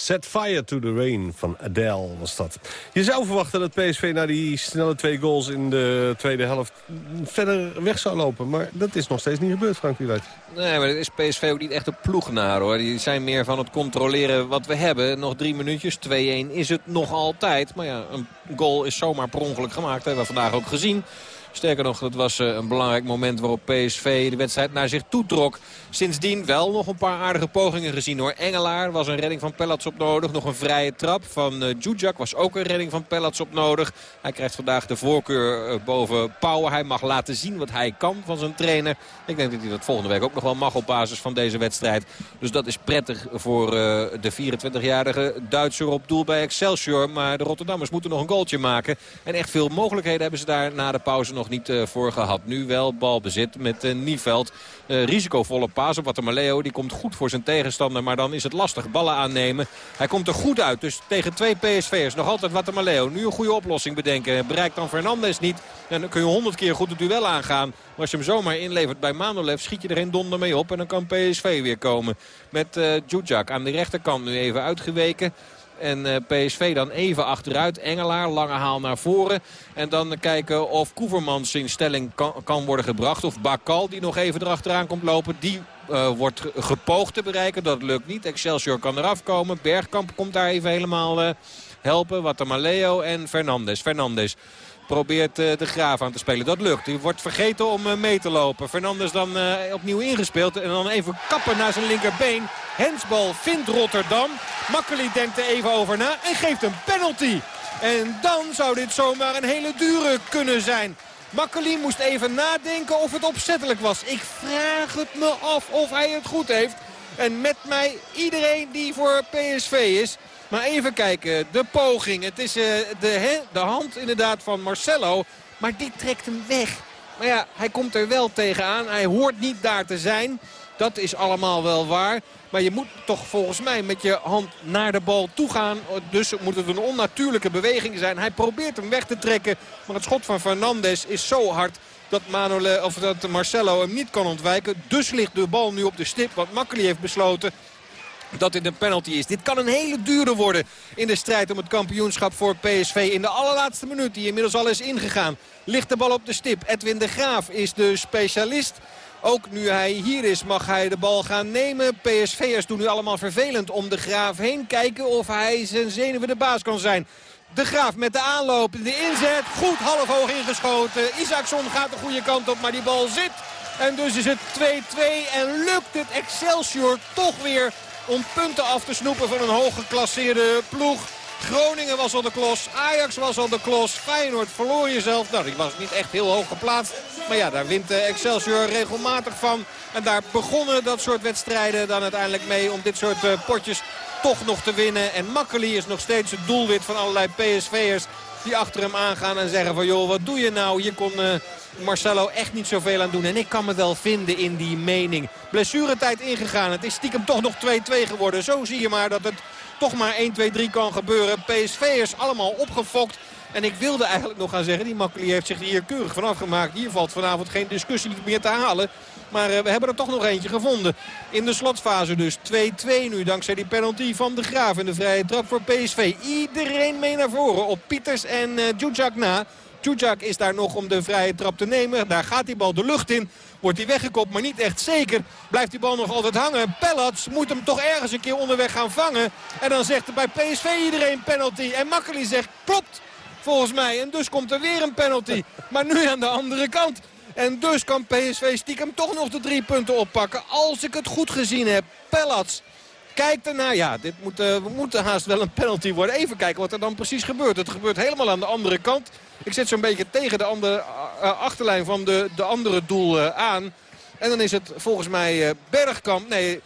Speaker 3: Set Fire to the Rain van Adele was dat. Je zou verwachten dat PSV na die snelle twee goals in de tweede helft verder weg zou lopen. Maar dat is nog steeds niet gebeurd, Frank Wieluid.
Speaker 4: Nee, maar dat is PSV ook niet echt een ploegenaar hoor. Die zijn meer van het controleren wat we hebben. Nog drie minuutjes, 2-1 is het nog altijd. Maar ja, een goal is zomaar per ongeluk gemaakt. Hebben we vandaag ook gezien. Sterker nog, het was eh, een belangrijk moment waarop PSV de wedstrijd naar zich toetrok. Sindsdien wel nog een paar aardige pogingen gezien hoor. Engelaar was een redding van Pellats op nodig. Nog een vrije trap van uh, was ook een redding van Pellats op nodig. Hij krijgt vandaag de voorkeur uh, boven Pauw. Hij mag laten zien wat hij kan van zijn trainer. Ik denk dat hij dat volgende week ook nog wel mag op basis van deze wedstrijd. Dus dat is prettig voor de 24-jarige Duitser op doel bij Excelsior. Maar de Rotterdammers moeten nog een goaltje maken. En echt veel mogelijkheden hebben ze daar na de pauze nog niet voor gehad. Nu wel balbezit met Nieveld. risicovolle paas op Watermaleo. Die komt goed voor zijn tegenstander. Maar dan is het lastig. Ballen aannemen. Hij komt er goed uit. Dus tegen twee PSV'ers. Nog altijd Watermaleo. Nu een goede oplossing bedenken. Bereikt dan Fernandes niet. En dan kun je honderd keer goed het duel aangaan. Maar als je hem zomaar inlevert bij Manolev schiet je er geen donder mee op. En dan kan PSV weer komen. Met uh, Djudjak aan de rechterkant nu even uitgeweken. En uh, PSV dan even achteruit. Engelaar, lange haal naar voren. En dan kijken of Koevermans in stelling kan, kan worden gebracht. Of Bakal die nog even erachteraan komt lopen. Die uh, wordt gepoogd te bereiken. Dat lukt niet. Excelsior kan eraf komen. Bergkamp komt daar even helemaal uh, helpen. Watamaleo en Fernandes. Fernandes probeert uh, de Graaf aan te spelen. Dat lukt. Hij wordt vergeten om uh, mee te lopen. Fernandes dan uh, opnieuw ingespeeld. En dan even kappen naar zijn linkerbeen. Hensbal vindt Rotterdam. Makkeli denkt er even over na en geeft een penalty. En dan zou dit zomaar een hele dure kunnen zijn. Makkeli moest even nadenken of het opzettelijk was. Ik vraag het me af of hij het goed heeft. En met mij iedereen die voor PSV is. Maar even kijken, de poging. Het is uh, de, de hand inderdaad van Marcelo. Maar die trekt hem weg. Maar ja, hij komt er wel tegenaan. Hij hoort niet daar te zijn. Dat is allemaal wel waar. Maar je moet toch volgens mij met je hand naar de bal toe gaan. Dus moet het een onnatuurlijke beweging zijn. Hij probeert hem weg te trekken. Maar het schot van Fernandes is zo hard dat, Manole, of dat Marcelo hem niet kan ontwijken. Dus ligt de bal nu op de stip. Wat Makkeli heeft besloten dat dit een penalty is. Dit kan een hele dure worden in de strijd om het kampioenschap voor PSV. In de allerlaatste minuut die inmiddels al is ingegaan. Ligt de bal op de stip. Edwin de Graaf is de specialist. Ook nu hij hier is mag hij de bal gaan nemen. PSV'ers doen nu allemaal vervelend om de Graaf heen. Kijken of hij zijn zenuwen de baas kan zijn. De Graaf met de aanloop, de inzet. Goed half hoog ingeschoten. Isaacson gaat de goede kant op, maar die bal zit. En dus is het 2-2 en lukt het Excelsior toch weer om punten af te snoepen van een hooggeklasseerde ploeg. Groningen was al de klos, Ajax was al de klos, Feyenoord verloor jezelf. Nou, die was niet echt heel hoog geplaatst. Maar ja, daar wint Excelsior regelmatig van. En daar begonnen dat soort wedstrijden dan uiteindelijk mee om dit soort uh, potjes toch nog te winnen. En Makkeli is nog steeds het doelwit van allerlei PSV'ers die achter hem aangaan en zeggen van joh, wat doe je nou? Hier kon uh, Marcelo echt niet zoveel aan doen. En ik kan me wel vinden in die mening. Blessuretijd ingegaan. Het is stiekem toch nog 2-2 geworden. Zo zie je maar dat het toch maar 1, 2, 3 kan gebeuren. PSV'ers allemaal opgefokt. En ik wilde eigenlijk nog gaan zeggen, die Makkeli heeft zich hier keurig vanaf gemaakt. Hier valt vanavond geen discussie meer te halen. Maar uh, we hebben er toch nog eentje gevonden. In de slotfase dus 2-2 nu dankzij die penalty van de Graaf. En de vrije trap voor PSV. Iedereen mee naar voren op Pieters en uh, Djudjak na. Djudjak is daar nog om de vrije trap te nemen. Daar gaat die bal de lucht in. Wordt hij weggekopt, maar niet echt zeker. Blijft die bal nog altijd hangen. Pellats moet hem toch ergens een keer onderweg gaan vangen. En dan zegt er bij PSV iedereen penalty. En Makkeli zegt klopt volgens mij. En dus komt er weer een penalty. Maar nu aan de andere kant. En dus kan PSV stiekem toch nog de drie punten oppakken. Als ik het goed gezien heb. Pellats kijkt ernaar. Ja, dit moet, uh, we moeten haast wel een penalty worden. Even kijken wat er dan precies gebeurt. Het gebeurt helemaal aan de andere kant. Ik zit zo'n beetje tegen de andere, uh, achterlijn van de, de andere doel aan. En dan is het volgens mij Bergkamp. Nee,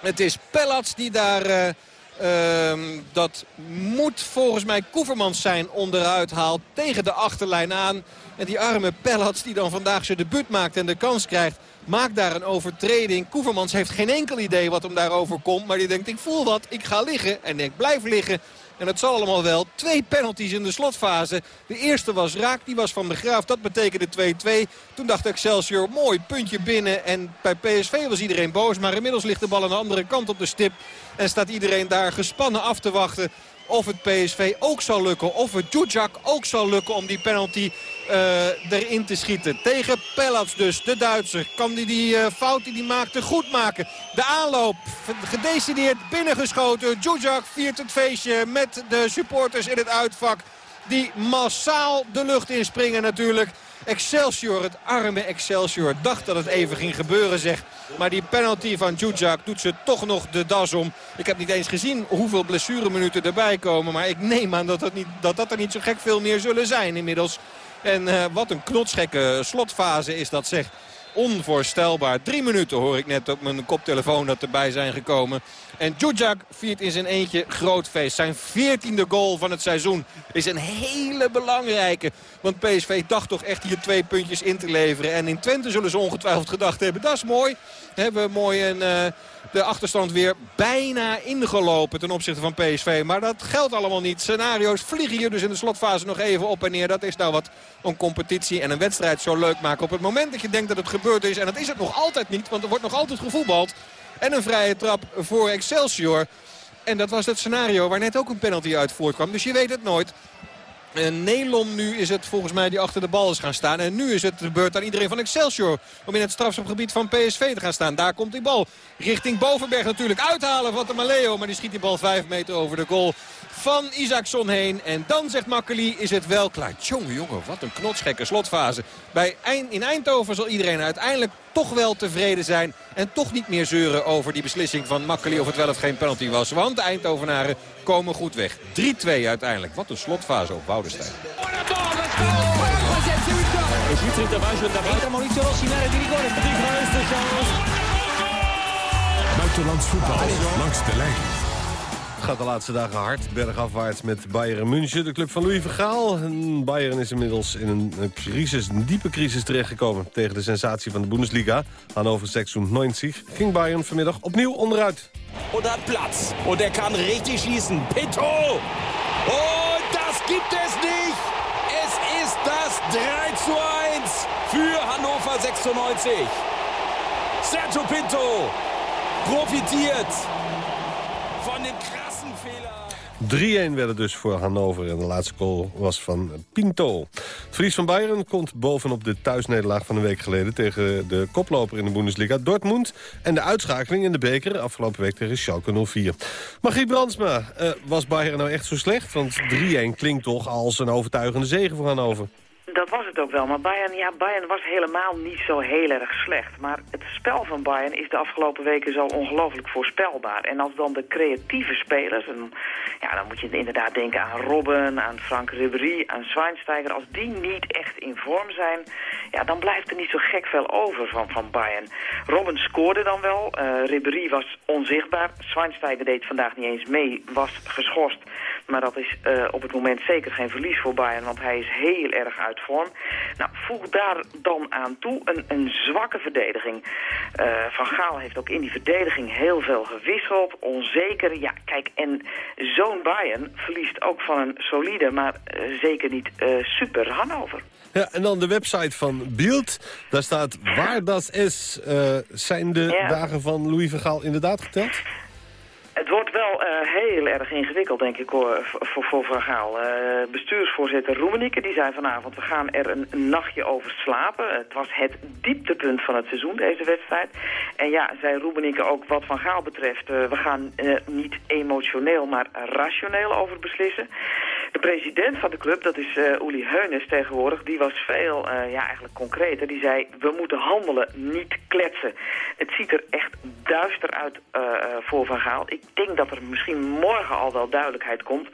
Speaker 4: het is Pellats die daar... Uh, dat moet volgens mij Koevermans zijn onderuit haalt tegen de achterlijn aan. En die arme Pellats die dan vandaag zijn debuut maakt en de kans krijgt. Maakt daar een overtreding. Koevermans heeft geen enkel idee wat hem daarover komt. Maar die denkt ik voel wat, ik ga liggen. En ik blijf liggen. En het zal allemaal wel. Twee penalties in de slotfase. De eerste was raak, die was van de Graaf. Dat betekende 2-2. Toen dacht Excelsior, mooi puntje binnen. En bij PSV was iedereen boos. Maar inmiddels ligt de bal aan de andere kant op de stip. En staat iedereen daar gespannen af te wachten of het PSV ook zal lukken. Of het Djudjak ook zal lukken om die penalty eh, erin te schieten. Tegen Pellats dus, de Duitser. Kan die die eh, fout die hij maakte goed maken. De aanloop, gedecideerd binnengeschoten. Djudjak viert het feestje met de supporters in het uitvak. Die massaal de lucht inspringen natuurlijk. Excelsior, het arme Excelsior, dacht dat het even ging gebeuren zeg. Maar die penalty van Djudjak doet ze toch nog de das om. Ik heb niet eens gezien hoeveel blessureminuten erbij komen. Maar ik neem aan dat dat, niet, dat, dat er niet zo gek veel meer zullen zijn inmiddels. En uh, wat een knotsgekke slotfase is dat zeg. Onvoorstelbaar. Drie minuten hoor ik net op mijn koptelefoon dat erbij zijn gekomen. En Djudjak viert in zijn eentje groot feest. Zijn veertiende goal van het seizoen is een hele belangrijke. Want PSV dacht toch echt hier twee puntjes in te leveren. En in Twente zullen ze ongetwijfeld gedacht hebben. Dat is mooi. Hebben we mooi een, uh, de achterstand weer bijna ingelopen ten opzichte van PSV. Maar dat geldt allemaal niet. Scenario's vliegen hier dus in de slotfase nog even op en neer. Dat is nou wat een competitie en een wedstrijd zo leuk maken. Op het moment dat je denkt dat het gebeurd is. En dat is het nog altijd niet. Want er wordt nog altijd gevoetbald. En een vrije trap voor Excelsior. En dat was het scenario waar net ook een penalty uit voortkwam. Dus je weet het nooit. En Nelom nu is het volgens mij die achter de bal is gaan staan. En nu is het de beurt aan iedereen van Excelsior om in het strafschopgebied van PSV te gaan staan. Daar komt die bal richting Bovenberg natuurlijk. Uithalen van de Maleo, maar die schiet die bal 5 meter over de goal van Isaacson heen. En dan zegt Makkeli is het wel klaar. Jongen, jongen, wat een knotsgekke slotfase. Bij Eind, in Eindhoven zal iedereen uiteindelijk toch wel tevreden zijn. En toch niet meer zeuren over die beslissing van Makkeli of het wel of geen penalty was. Want de Eindhovenaren komen goed weg. 3-2 uiteindelijk. Wat een slotfase op Woudenstein.
Speaker 12: Buitenlands voetbal langs de lijn.
Speaker 3: Gaat de laatste dagen hard, bergafwaarts met Bayern München. De club van Louis Vergaal. En Bayern is inmiddels in een crisis, een diepe crisis terechtgekomen. Tegen de sensatie van de Bundesliga, Hannover 96, ging Bayern vanmiddag opnieuw onderuit.
Speaker 13: Und hat Platz. Und er kann richtig schießen. Pinto! Und das gibt es nicht! Es ist das 3 zu 1 für Hannover 96. Sergio Pinto profitiert
Speaker 3: 3-1 werd het dus voor Hannover en de laatste goal was van Pinto. Het verlies van Bayern komt bovenop de thuisnederlaag van een week geleden... tegen de koploper in de Bundesliga Dortmund... en de uitschakeling in de beker afgelopen week tegen Schalke 04. Magie Brandsma, uh, was Bayern nou echt zo slecht? Want 3-1 klinkt toch als een overtuigende zege voor Hannover.
Speaker 14: Dat was het ook wel, maar Bayern, ja, Bayern was helemaal niet zo heel erg slecht. Maar het spel van Bayern is de afgelopen weken zo ongelooflijk voorspelbaar. En als dan de creatieve spelers, ja, dan moet je inderdaad denken aan Robben, aan Frank Ribéry, aan Schweinsteiger. Als die niet echt in vorm zijn, ja, dan blijft er niet zo gek veel over van, van Bayern. Robben scoorde dan wel, uh, Ribéry was onzichtbaar. Schweinsteiger deed vandaag niet eens mee, was geschorst. Maar dat is uh, op het moment zeker geen verlies voor Bayern, want hij is heel erg uit vorm. Nou, voeg daar dan aan toe een, een zwakke verdediging. Uh, Van Gaal heeft ook in die verdediging heel veel gewisseld, onzeker. Ja, kijk, en zo'n Bayern verliest ook van een solide, maar uh, zeker niet super Hannover.
Speaker 3: Ja, en dan de website van Beeld. Daar staat waar dat is. zijn de ja. dagen van Louis van Gaal inderdaad geteld?
Speaker 14: Het wordt wel uh, heel erg ingewikkeld, denk ik, hoor, voor, voor Van Gaal. Uh, bestuursvoorzitter Roemenike, die zei vanavond... we gaan er een, nachtje over slapen. Het was het dieptepunt van het seizoen, deze wedstrijd. En ja, zei Roemenike ook wat Van Gaal betreft... Uh, we gaan niet emotioneel, maar rationeel over beslissen. De president van de club, dat is uh, Uli Heunes tegenwoordig, die was veel uh, ja, eigenlijk concreter. Die zei, we moeten handelen, niet kletsen. Het ziet er echt duister uit uh, voor Van Gaal. Ik denk dat er misschien morgen al wel duidelijkheid komt.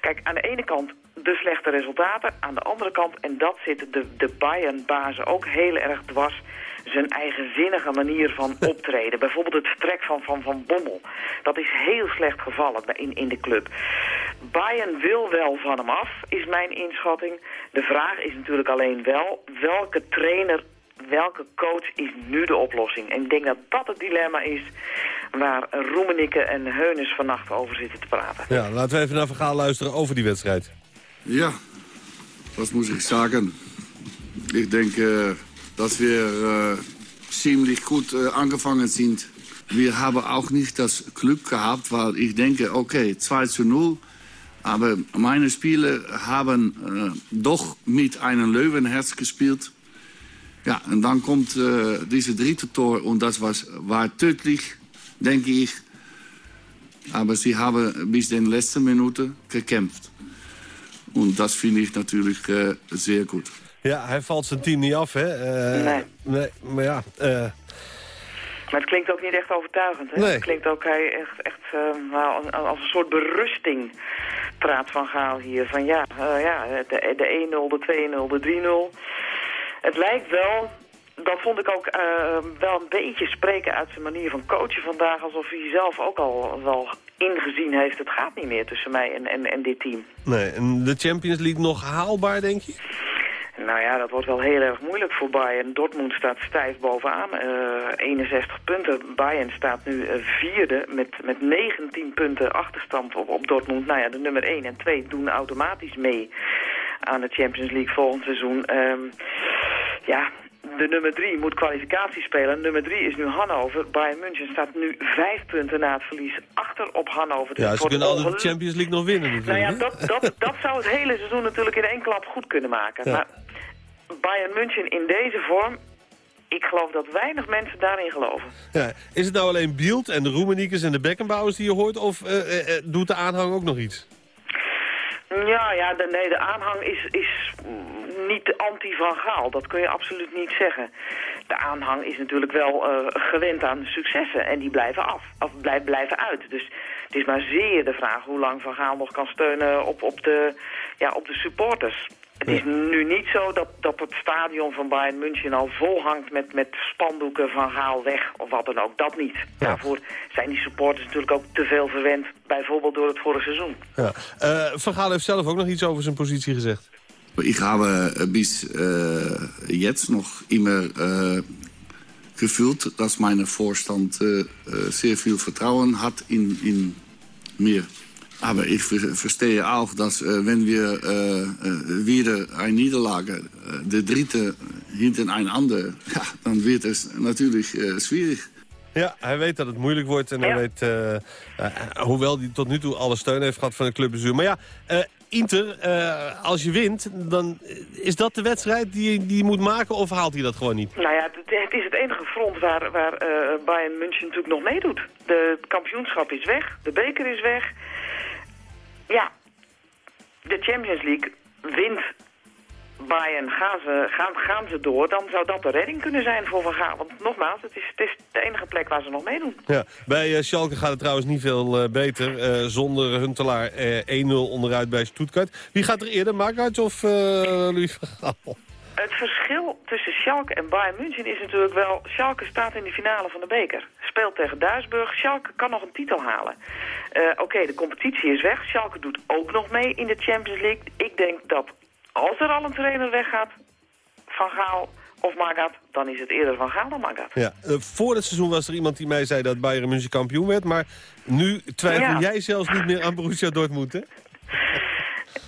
Speaker 14: Kijk, aan de ene kant de slechte resultaten. Aan de andere kant, en dat zit de, de Bayern-bazen ook heel erg dwars zijn eigenzinnige manier van <laughs> optreden. Bijvoorbeeld het vertrek van Van, van Bommel. Dat is heel slecht gevallen in, in de club. Bayern wil wel van hem af, is mijn inschatting. De vraag is natuurlijk alleen wel welke trainer welke coach is nu de oplossing? En ik denk dat dat het dilemma is waar Roemenikke en Heunes vannacht over zitten te praten.
Speaker 3: Ja, laten we even naar Vergaal luisteren over die wedstrijd.
Speaker 15: Ja, was muss ich sagen? Ich denke, dass wir äh, ziemlich gut äh, angefangen sind. Wir haben auch nicht das Glück gehabt, weil ich denke, okay, 2 zu 0. Aber meine Spieler haben äh, doch mit einem Löwenherz gespielt. Ja, dann kommt äh, diese dritte Tor und das war, war tödlich, denke ich. Aber sie haben bis den letzten Minuten gekämpft. Und das finde ich natürlich äh, sehr gut.
Speaker 3: Ja, hij valt zijn team niet af, hè? Eh,
Speaker 14: Nee.
Speaker 3: nee. Maar ja, eh,
Speaker 14: Maar het klinkt ook niet echt overtuigend. Hè?
Speaker 3: Nee.
Speaker 14: Het klinkt ook hij echt, echt eh, als- een soort berusting praat Van Gaal hier. Van ja, ja de, de 1-0, de 2-0, de 3-0. Het lijkt wel, dat vond ik ook wel een beetje spreken uit zijn manier van coachen vandaag. Alsof hij zelf ook al wel ingezien heeft, het gaat niet meer tussen mij en, en, en dit team.
Speaker 3: nee. En de Champions League nog haalbaar, denk je?
Speaker 14: Nou ja, dat wordt wel heel erg moeilijk voor Bayern. Dortmund staat stijf bovenaan. eh 61 punten. Bayern staat nu eh, vierde met, met 19 punten achterstand op, op Dortmund. Nou ja, de nummer 1 en 2 doen automatisch mee aan de Champions League volgend seizoen. Ehm, ja, de nummer 3 moet kwalificatie spelen. Nummer 3 is nu Hannover. Bayern München staat nu vijf punten na het verlies achter op Hannover. Dus
Speaker 3: Ja,
Speaker 14: het
Speaker 3: ze kunnen de Champions League nog winnen
Speaker 14: nou ja, dat, dat, dat zou het hele seizoen natuurlijk in één klap goed kunnen maken.
Speaker 3: Ja.
Speaker 14: Maar Bayern München in deze vorm, ik geloof dat weinig mensen daarin geloven.
Speaker 3: Ja, is het nou alleen Bielt en de Roemenikers en de Beckenbouwers die je hoort... of eh, eh, eh, doet de aanhang ook nog iets?
Speaker 14: Ja, ja de, nee, de aanhang is, is niet anti-Van Gaal. Dat kun je absoluut niet zeggen. De aanhang is natuurlijk wel gewend aan successen en die blijven af, of blijf, blijven uit. Dus het is maar zeer de vraag hoe lang Van Gaal nog kan steunen op, op, de, ja, op de supporters. Het is nu niet zo dat, dat het stadion van Bayern München al vol hangt met, met spandoeken van Gaal weg of wat dan ook. Dat niet. Daarvoor zijn die supporters natuurlijk ook te veel verwend, bijvoorbeeld door het vorige seizoen.
Speaker 3: Ja. Eh, Van Gaal heeft zelf ook nog iets over zijn positie gezegd.
Speaker 15: Ich habe äh, bis äh, jetzt noch immer mein Vorstand äh, äh, sehr viel Vertrauen hat in, in mir. Aber ich ver verstehe auch, dass äh, wenn wir äh, äh, wieder eine Niederlage, äh, der dritte hintereinander, <laughs> ja, dann wird es natürlich äh, schwierig.
Speaker 3: Ja, hij weet dat het moeilijk wordt en hij weet, eh, eh, hoewel hij tot nu toe alle steun heeft gehad van het clubbestuur. Maar ja, eh, Inter, eh, als je wint, dan is dat de wedstrijd die, je- die je moet maken of haalt hij dat gewoon niet?
Speaker 14: Nou ja, het, het is het enige front waar, waar eh, Bayern München natuurlijk nog meedoet. De het kampioenschap is weg, de beker is weg. Ja, de Champions League wint Bayern, gaan ze, gaan, ze door, dan zou dat de redding kunnen zijn voor Van. Want nogmaals, het is, het de enige plek waar ze nog meedoen.
Speaker 3: Ja, bij eh, Schalke gaat het trouwens niet veel eh, beter. Eh, zonder Huntelaar eh, 1-0 onderuit bij Stuttgart. Wie gaat er eerder, Maakhuis of Louis van Gaal?
Speaker 14: Het verschil tussen Schalke en Bayern München is natuurlijk wel... Schalke staat in de finale van de beker. Speelt tegen Duisburg. Schalke kan nog een titel halen. Eh, Oké, de competitie is weg. Schalke doet ook nog mee in de Champions League. Ik denk dat als er al een trainer weggaat... Van Gaal of Magath, dan is het eerder Van Gaal dan Magath.
Speaker 3: Ja, eh, voor het seizoen was er iemand die mij zei dat Bayern München kampioen werd. Maar nu twijfel
Speaker 14: Ja.
Speaker 3: jij zelfs niet meer aan Borussia Dortmund, hè? <laughs>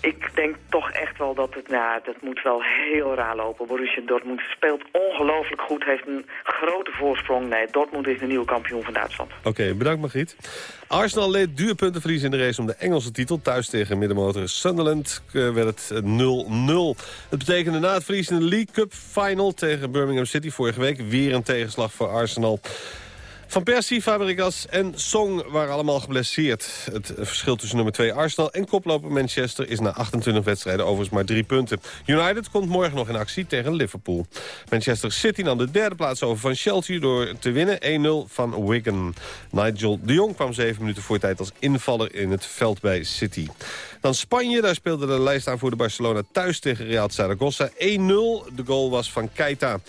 Speaker 14: Ik denk toch echt wel dat het, nou, dat moet wel heel raar lopen. Borussia Dortmund speelt ongelooflijk goed, heeft een grote voorsprong. Nee, Dortmund is de nieuwe kampioen van Duitsland.
Speaker 3: Oké, bedankt Margriet. Arsenal leed duur puntenverlies in de race om de Engelse titel. Thuis tegen middenmotor Sunderland eh, werd het 0-0. Het betekende na het verlies in de League Cup Final tegen Birmingham City vorige week... weer een tegenslag voor Arsenal. Van Persie, Fabregas en Song waren allemaal geblesseerd. Het verschil tussen nummer 2 Arsenal en koploper Manchester... is na 28 wedstrijden overigens maar drie punten. United komt morgen nog in actie tegen Liverpool. Manchester City nam de derde plaats over van Chelsea... door te winnen 1-0 van Wigan. Nigel de Jong kwam zeven minuten voor tijd als invaller in het veld bij City. Dan Spanje, daar speelde de lijst aan voor de Barcelona thuis tegen Real Zaragoza 1-0. De goal was van Keita.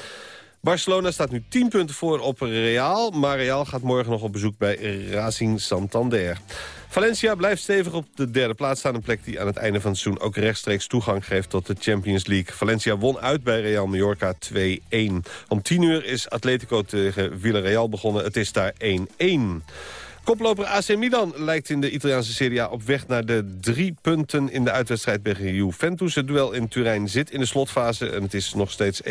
Speaker 3: Barcelona staat nu 10 punten voor op Real. Maar Real gaat morgen nog op bezoek bij Racing Santander. Valencia blijft stevig op de derde plaats staan. Een plek die aan het einde van het seizoen ook rechtstreeks toegang geeft tot de Champions League. Valencia won uit bij Real Mallorca 2-1. Om 10 uur is Atletico tegen Villarreal begonnen. Het is daar 1-1. Koploper AC Milan lijkt in de Italiaanse Serie A op weg naar de drie punten in de uitwedstrijd bij Juventus. Het duel in Turijn zit in de slotfase en het is nog steeds 1-0.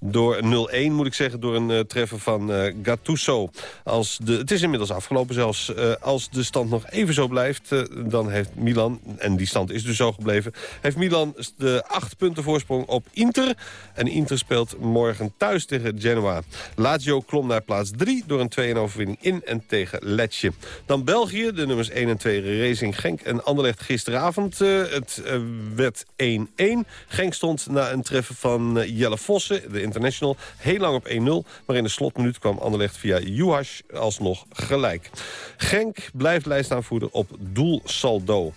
Speaker 3: Door 0-1 moet ik zeggen, door een uh, treffer van uh, Gattuso. Als de, het is inmiddels afgelopen zelfs. Uh, als de stand nog even zo blijft, dan heeft Milan, en die stand is dus zo gebleven... heeft Milan de acht punten voorsprong op Inter. En Inter speelt morgen thuis tegen Genoa. Lazio klom naar plaats 3 door een 2-1 overwinning in en tegen Dan België, de nummers 1 en 2 Racing Genk en Anderlecht gisteravond. Uh, het uh, werd 1-1. Genk stond na een treffen van uh, Jelle Vossen, de international, heel lang op 1-0. Maar in de slotminuut kwam Anderlecht via Juhas alsnog gelijk. Genk blijft lijstaanvoerder op doelsaldo.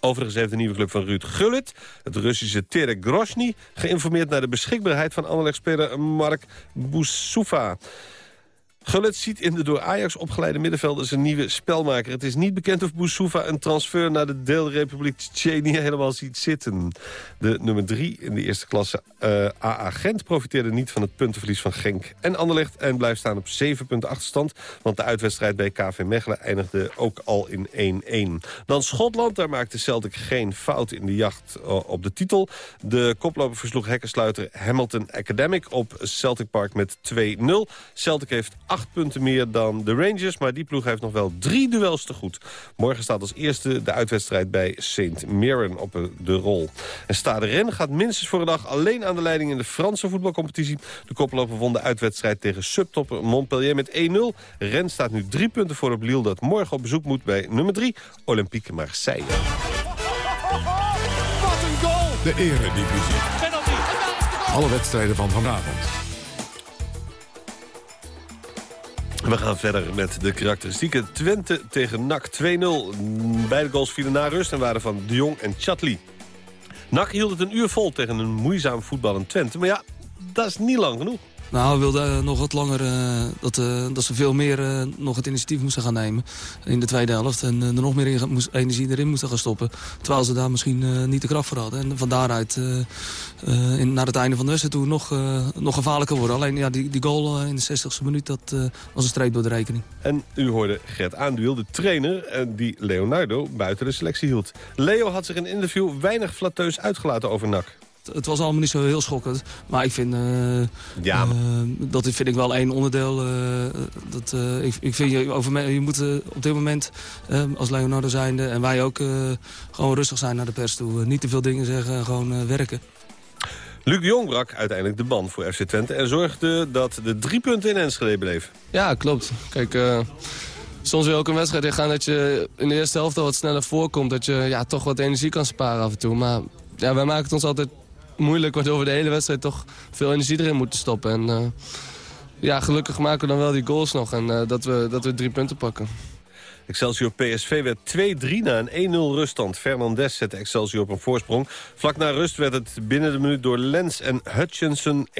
Speaker 3: Overigens heeft de nieuwe club van Ruud Gullit, het Russische Terek Grosny... geïnformeerd naar de beschikbaarheid van Anderlecht-speler Mark Boussoufa. Gullit ziet in de door Ajax opgeleide middenvelder zijn nieuwe spelmaker. Het is niet bekend of Boussoufa een transfer naar de deelrepubliek Tsjetsjenië helemaal ziet zitten. De nummer 3 in de eerste klasse uh, AA Gent profiteerde niet van het puntenverlies van Genk en Anderlecht... en blijft staan op 7 punten achterstand, want de uitwedstrijd bij KV Mechelen eindigde ook al in 1-1. Dan Schotland, daar maakte Celtic geen fout in de jacht op de titel. De koploper versloeg hekkensluiter Hamilton Academic op Celtic Park met 2-0. Celtic heeft 8 acht punten meer dan de Rangers. Maar die ploeg heeft nog wel drie duels te goed. Morgen staat als eerste de uitwedstrijd bij St. Mirren op de rol. En Stade Rennes gaat minstens voor een dag alleen aan de leiding in de Franse voetbalcompetitie. De koploper won de uitwedstrijd tegen subtopper Montpellier met 1-0. Rennes staat nu drie punten voor op Lille dat morgen op bezoek moet bij nummer 3 Olympique Marseille.
Speaker 16: Wat een goal!
Speaker 17: De eredivisie. Alle wedstrijden van vanavond.
Speaker 3: We gaan verder met de karakteristieken. Twente tegen NAC 2-0. Beide goals vielen na rust en waren van De Jong en Chatli. NAC hield het een uur vol tegen een moeizaam voetballend Twente. Maar ja, dat is niet lang genoeg.
Speaker 18: Nou, we wilden uh, nog wat langer uh, dat, uh, dat ze veel meer nog het initiatief moesten gaan nemen in de tweede helft. En er nog meer moest, energie erin moesten gaan stoppen. Terwijl ze daar misschien niet de kracht voor hadden. En van daaruit naar het einde van de wedstrijd toe nog, nog gevaarlijker worden. Alleen ja, die, die goal in de 60ste minuut, dat was een streep door de rekening.
Speaker 3: En u hoorde Gert Aanduil, de trainer die Leonardo buiten de selectie hield. Leo had zich in een interview weinig flatteus uitgelaten over NAC
Speaker 18: het was allemaal niet zo heel schokkend. Maar ik vind, uh,
Speaker 3: ja, maar... uh,
Speaker 18: dat vind ik wel één onderdeel. Uh, dat, ik, ik vind, je, over, je moet op dit moment, als Leonardo zijnde... en wij ook gewoon rustig zijn naar de pers toe. niet te veel dingen zeggen, gewoon werken.
Speaker 3: Luc de Jong brak uiteindelijk de band voor FC Twente... en zorgde dat de drie punten in Enschede bleef.
Speaker 19: Ja, klopt. Kijk soms wil ook een wedstrijd gaan dat je in de eerste helft al wat sneller voorkomt. Dat je ja, toch wat energie kan sparen af en toe. Maar ja, wij maken het ons altijd moeilijk, waardoor we de hele wedstrijd toch veel energie erin moeten stoppen. En uh, ja, gelukkig maken we dan wel die goals nog en uh, dat, we, dat we drie punten pakken.
Speaker 3: Excelsior PSV werd 2-3 na een 1-0 ruststand. Fernandes zette Excelsior op een voorsprong. Vlak na rust werd het binnen de minuut door Lens en Hutchinson 1-2.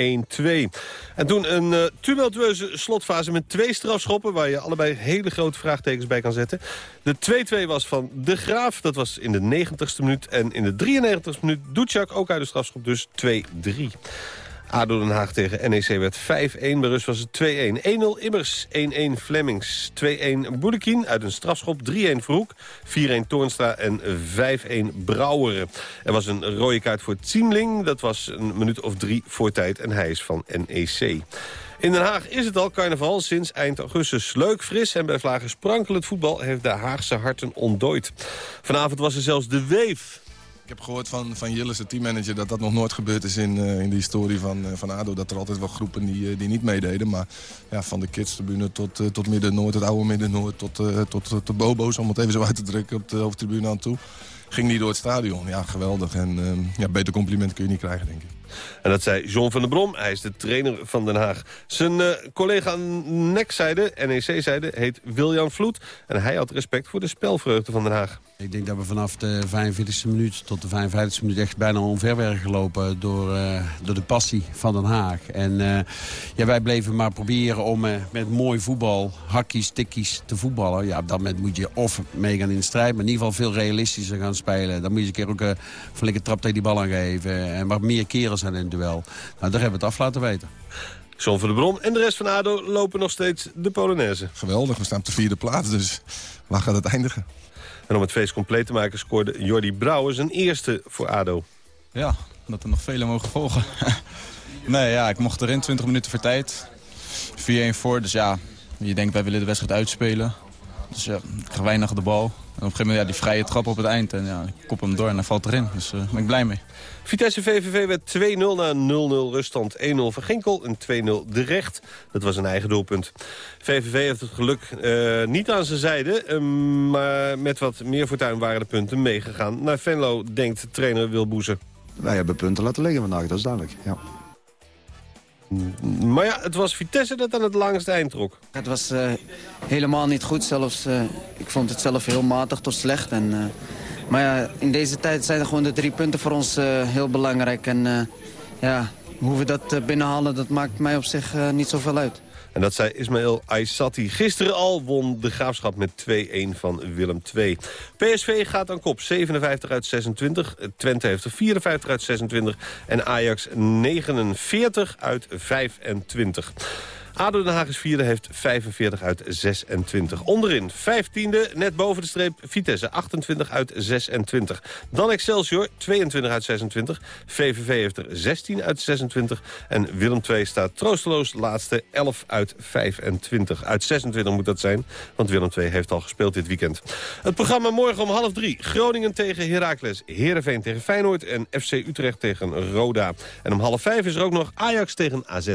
Speaker 3: En toen een uh, tumultueuze slotfase met twee strafschoppen... waar je allebei hele grote vraagtekens bij kan zetten. De 2-2 was van De Graaf, dat was in de 90ste minuut. En in de 93ste minuut Ducjak, ook uit de strafschop, dus 2-3. ADO Den Haag tegen NEC werd 5-1. Bij rust was het 2-1. 1-0 Immers, 1-1 Flemings, 2-1 Boelekin uit een strafschop. 3-1 Verhoek, 4-1 Toornstra en 5-1 Brouwer. Er was een rode kaart voor Ziemling. Dat was een minuut of drie voor tijd en hij is van NEC. In Den Haag is het al carnaval sinds eind augustus. Leuk, fris en bij vlagen sprankelend voetbal heeft de Haagse harten ontdooid. Vanavond was er zelfs de weef.
Speaker 20: Ik heb gehoord van, van Jillis, de teammanager, dat dat nog nooit gebeurd is in, uh, in de historie van, uh, van ADO. Dat er altijd wel groepen die, uh, die niet meededen. Maar ja, van de kidstribune tot, tot Midden-Noord, het oude Midden-Noord, tot, tot, tot, Bobo's, om het even zo uit te drukken, op de hoofdtribune aan toe. Ging die door het stadion. Ja, geweldig. En ja, beter compliment kun je niet krijgen, denk ik.
Speaker 3: En dat zei John van der Brom. Hij is de trainer van Den Haag. Zijn collega NEC-zijde, NEC-zijde, heet Wiljan Vloed. En hij had respect voor de spelvreugde van Den Haag.
Speaker 11: Ik denk dat we vanaf de 45e minuut tot de 55e minuut echt bijna onver werden gelopen door, eh, door de passie van Den Haag. En eh, ja, wij bleven maar proberen om eh, met mooi voetbal, hakkies, tikkies te voetballen. Ja, op dat moment moet je of meegaan in de strijd, maar in ieder geval veel realistischer gaan spelen. Dan moet je een keer ook een flinke trap tegen die bal aan geven. En maar meer keren zijn in het duel. Nou, daar hebben we het af laten weten.
Speaker 3: John van der Bron en de rest van ADO lopen nog steeds de Polonaise.
Speaker 20: Geweldig, we staan op de vierde plaats, dus waar gaat het eindigen?
Speaker 3: En om het feest compleet te maken scoorde Jordi Brouwer zijn eerste voor ADO.
Speaker 10: Ja, dat er nog vele mogen volgen. <laughs> nee, ja, ik mocht erin 20 minuten voor tijd. 4-1 voor, dus ja, je denkt wij willen de wedstrijd uitspelen. Dus ja, ik krijg weinig de bal. En op een gegeven moment ja, die vrije trap op het eind. En ja, ik kop hem door en hij valt erin. Dus daar ben ik blij mee.
Speaker 3: Vitesse VVV werd 2-0 na 0-0 ruststand. 1-0 van Ginkel en 2-0 de recht. Dat was een eigen doelpunt. VVV heeft het geluk eh, niet aan zijn zijde. eh, maar met wat meer fortuin waren de punten meegegaan. Naar Venlo denkt trainer Wil Boezen.
Speaker 8: Wij hebben punten laten liggen vandaag, dat is duidelijk. Ja.
Speaker 3: Maar ja, het was Vitesse dat aan het langste eind trok.
Speaker 16: Het was eh, helemaal niet goed. Zelfs, eh, ik vond het zelf heel matig tot slecht. En, eh, maar ja, in deze tijd zijn gewoon de drie punten voor ons heel belangrijk. En ja, hoe we dat binnenhalen, dat maakt mij op zich niet zoveel uit.
Speaker 3: En dat zei Ismaël Aysati. Gisteren al won de Graafschap met 2-1 van Willem II. PSV gaat aan kop, 57 uit 26. Twente heeft er 54 uit 26. En Ajax 49 uit 25. ADO Den Haag is vierde, heeft 45 uit 26. Onderin, 15e, net boven de streep, Vitesse, 28 uit 26. Dan Excelsior, 22 uit 26. VVV heeft er 16 uit 26. En Willem II staat troosteloos laatste, 11 uit 25. Uit 26 moet dat zijn, want Willem II heeft al gespeeld dit weekend. Het programma morgen om half drie. Groningen tegen Heracles, Heerenveen tegen Feyenoord... en FC Utrecht tegen Roda. En om half vijf is er ook nog Ajax tegen AZ.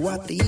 Speaker 6: what the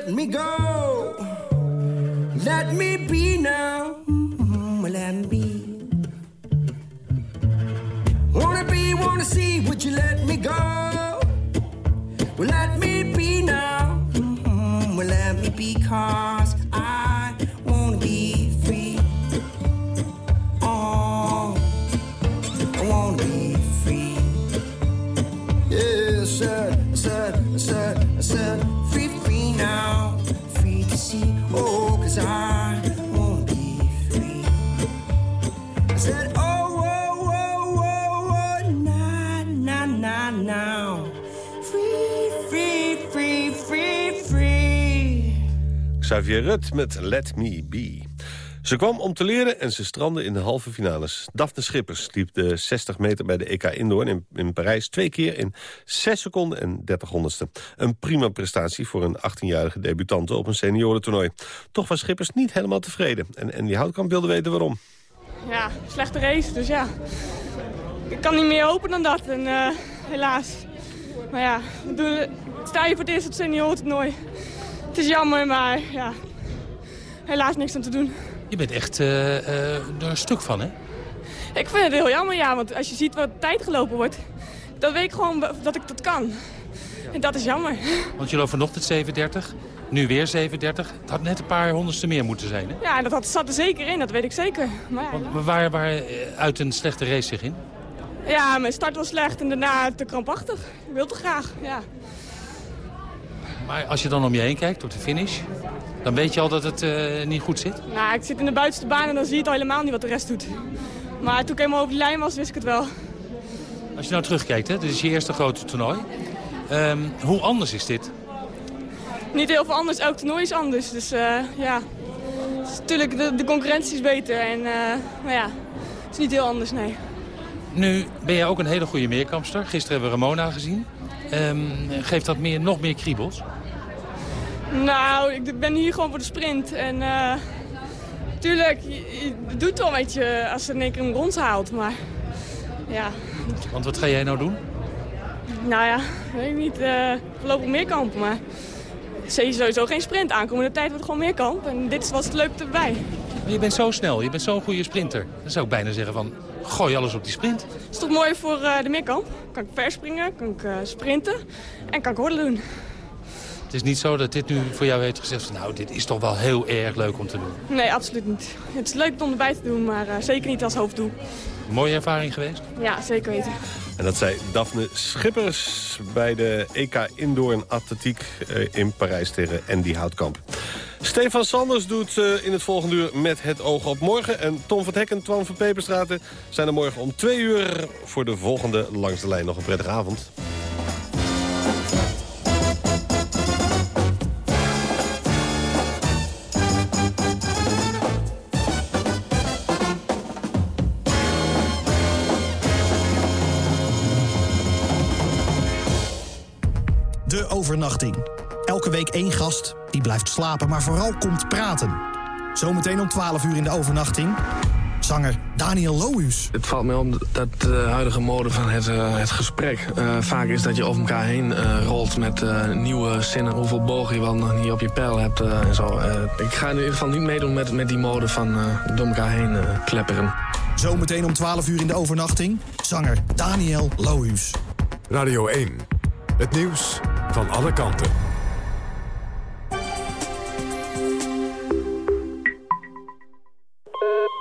Speaker 6: let me go? Let me be now. Mm-hmm, let me be. Wanna be, wanna see, would you let me go? Well, let me be now. Well, let me be, cause
Speaker 3: Xavier Rut met Let Me Be. Ze kwam om te leren en ze strandde in de halve finales. Daphne Schippers liep de 60 meter bij de EK Indoor in, in Parijs... twee keer in 6 seconden en 30 honderdste. Een prima prestatie voor een 18-jarige debutante op een seniorentoernooi. Toch was Schippers niet helemaal tevreden. En, die Houtkamp wilde weten waarom.
Speaker 21: Ja, slechte race, dus ja. Ik kan niet meer hopen dan dat, en eh, helaas. Maar ja, sta je voor het eerst op seniorentoernooi. Het is jammer, maar ja, helaas niks aan te doen.
Speaker 22: Je bent echt eh, er een stuk van, hè?
Speaker 21: Ik vind het heel jammer, ja, want als je ziet wat tijd gelopen wordt... dan weet ik gewoon dat ik dat kan. En dat is jammer.
Speaker 22: Want je loopt vanochtend 7.30, nu weer 7.30. Het had net een paar honderdste meer moeten zijn, hè?
Speaker 21: Ja, dat had, zat er zeker in, dat weet ik zeker. Maar ja,
Speaker 22: waar, waar eh, uit een slechte race zich in?
Speaker 21: ja, mijn start was slecht en daarna te krampachtig. Ik wil te graag, ja.
Speaker 22: Maar als je dan om je heen kijkt, op de finish... dan weet je al dat het eh, niet goed zit?
Speaker 21: Nou, ik zit in de buitenste baan en dan zie je het al helemaal niet wat de rest doet. Maar toen ik helemaal over die lijn was, wist ik het wel.
Speaker 22: Als je nou terugkijkt, hè, dit is je eerste grote toernooi. Ehm, hoe anders is dit?
Speaker 21: Niet heel veel anders, elk toernooi is anders. Dus eh, ja, Dus natuurlijk, de, de concurrentie is beter. En, eh, maar ja, het is niet heel anders, nee.
Speaker 22: Nu ben jij ook een hele goede meerkampster. Gisteren hebben we Ramona gezien. Ehm, geeft dat meer, nog meer kriebels?
Speaker 21: Nou, ik ben hier gewoon voor de sprint. En eh tuurlijk, je, je doet wel een beetje als ze in één keer een rond haalt. Maar ja,
Speaker 22: Want wat ga jij nou doen?
Speaker 21: nou ja, weet ik niet. eh voorlopig meerkamp, maar sowieso geen sprint. Aankomende tijd wordt gewoon meerkamp. En dit was het leuke erbij.
Speaker 22: Maar je bent zo snel, je bent zo'n goede sprinter. Dan zou ik bijna zeggen van, gooi alles op die sprint.
Speaker 21: Het is toch mooi voor eh, de meerkamp? Kan ik verspringen, kan ik sprinten en kan ik horden doen.
Speaker 22: Het is niet zo dat dit nu voor jou heeft gezegd van, nou, dit is toch wel heel erg leuk om te doen.
Speaker 21: Nee, absoluut niet. Het is leuk om erbij te doen, maar eh, zeker niet als hoofddoel.
Speaker 22: Mooie ervaring geweest?
Speaker 21: Ja, zeker weten.
Speaker 3: En dat zei Daphne Schippers bij de EK Indoor en Atletiek eh, in Parijs tegen Andy Houtkamp. Stefan Sanders doet eh, in het volgende uur met het oog op morgen. En Tom van Hek en Twan van Peperstraten zijn er morgen om twee uur... voor de volgende Langs de Lijn. Nog een prettige avond.
Speaker 23: Overnachting. Elke week één gast die blijft slapen, maar vooral komt praten. Zometeen om 12 uur in de overnachting. Zanger Daniel Lohuus.
Speaker 24: Het valt mij op dat de huidige mode van het, eh, het gesprek eh, vaak is dat je over elkaar heen eh, rolt met eh, nieuwe zinnen. Hoeveel bogen je wel nog niet op je pijl hebt eh, en zo. Eh, ik ga in ieder geval niet meedoen met, met die mode van eh, door elkaar heen eh, klepperen.
Speaker 23: Zometeen om 12 uur in de overnachting. Zanger Daniel Lohuus.
Speaker 17: Radio 1. Het nieuws van alle kanten.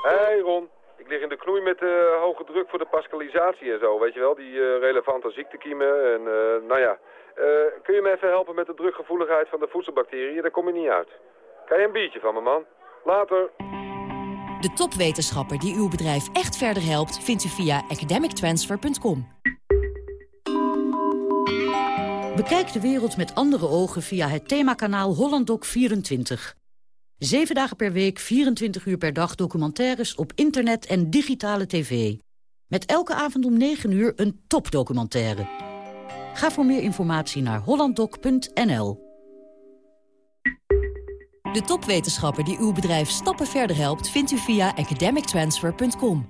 Speaker 25: Hey Ron, ik lig in de knoei met eh, hoge druk voor de pascalisatie en zo, weet je wel, die eh, relevante ziektekiemen en eh, nou ja. Eh, kun je me even helpen met de drukgevoeligheid van de voedselbacteriën? Daar kom je niet uit. Kan je een biertje van me, man? Later.
Speaker 26: De topwetenschapper die uw bedrijf echt verder helpt... vindt u via academictransfer.com.
Speaker 27: Bekijk de wereld met andere ogen via het themakanaal HollandDoc24. Zeven dagen per week, 24 uur per dag documentaires op internet en digitale tv. Met elke avond om 9 uur een topdocumentaire. Ga voor meer informatie naar hollanddoc.nl.
Speaker 26: De topwetenschapper die uw bedrijf stappen verder helpt... vindt u via academictransfer.com.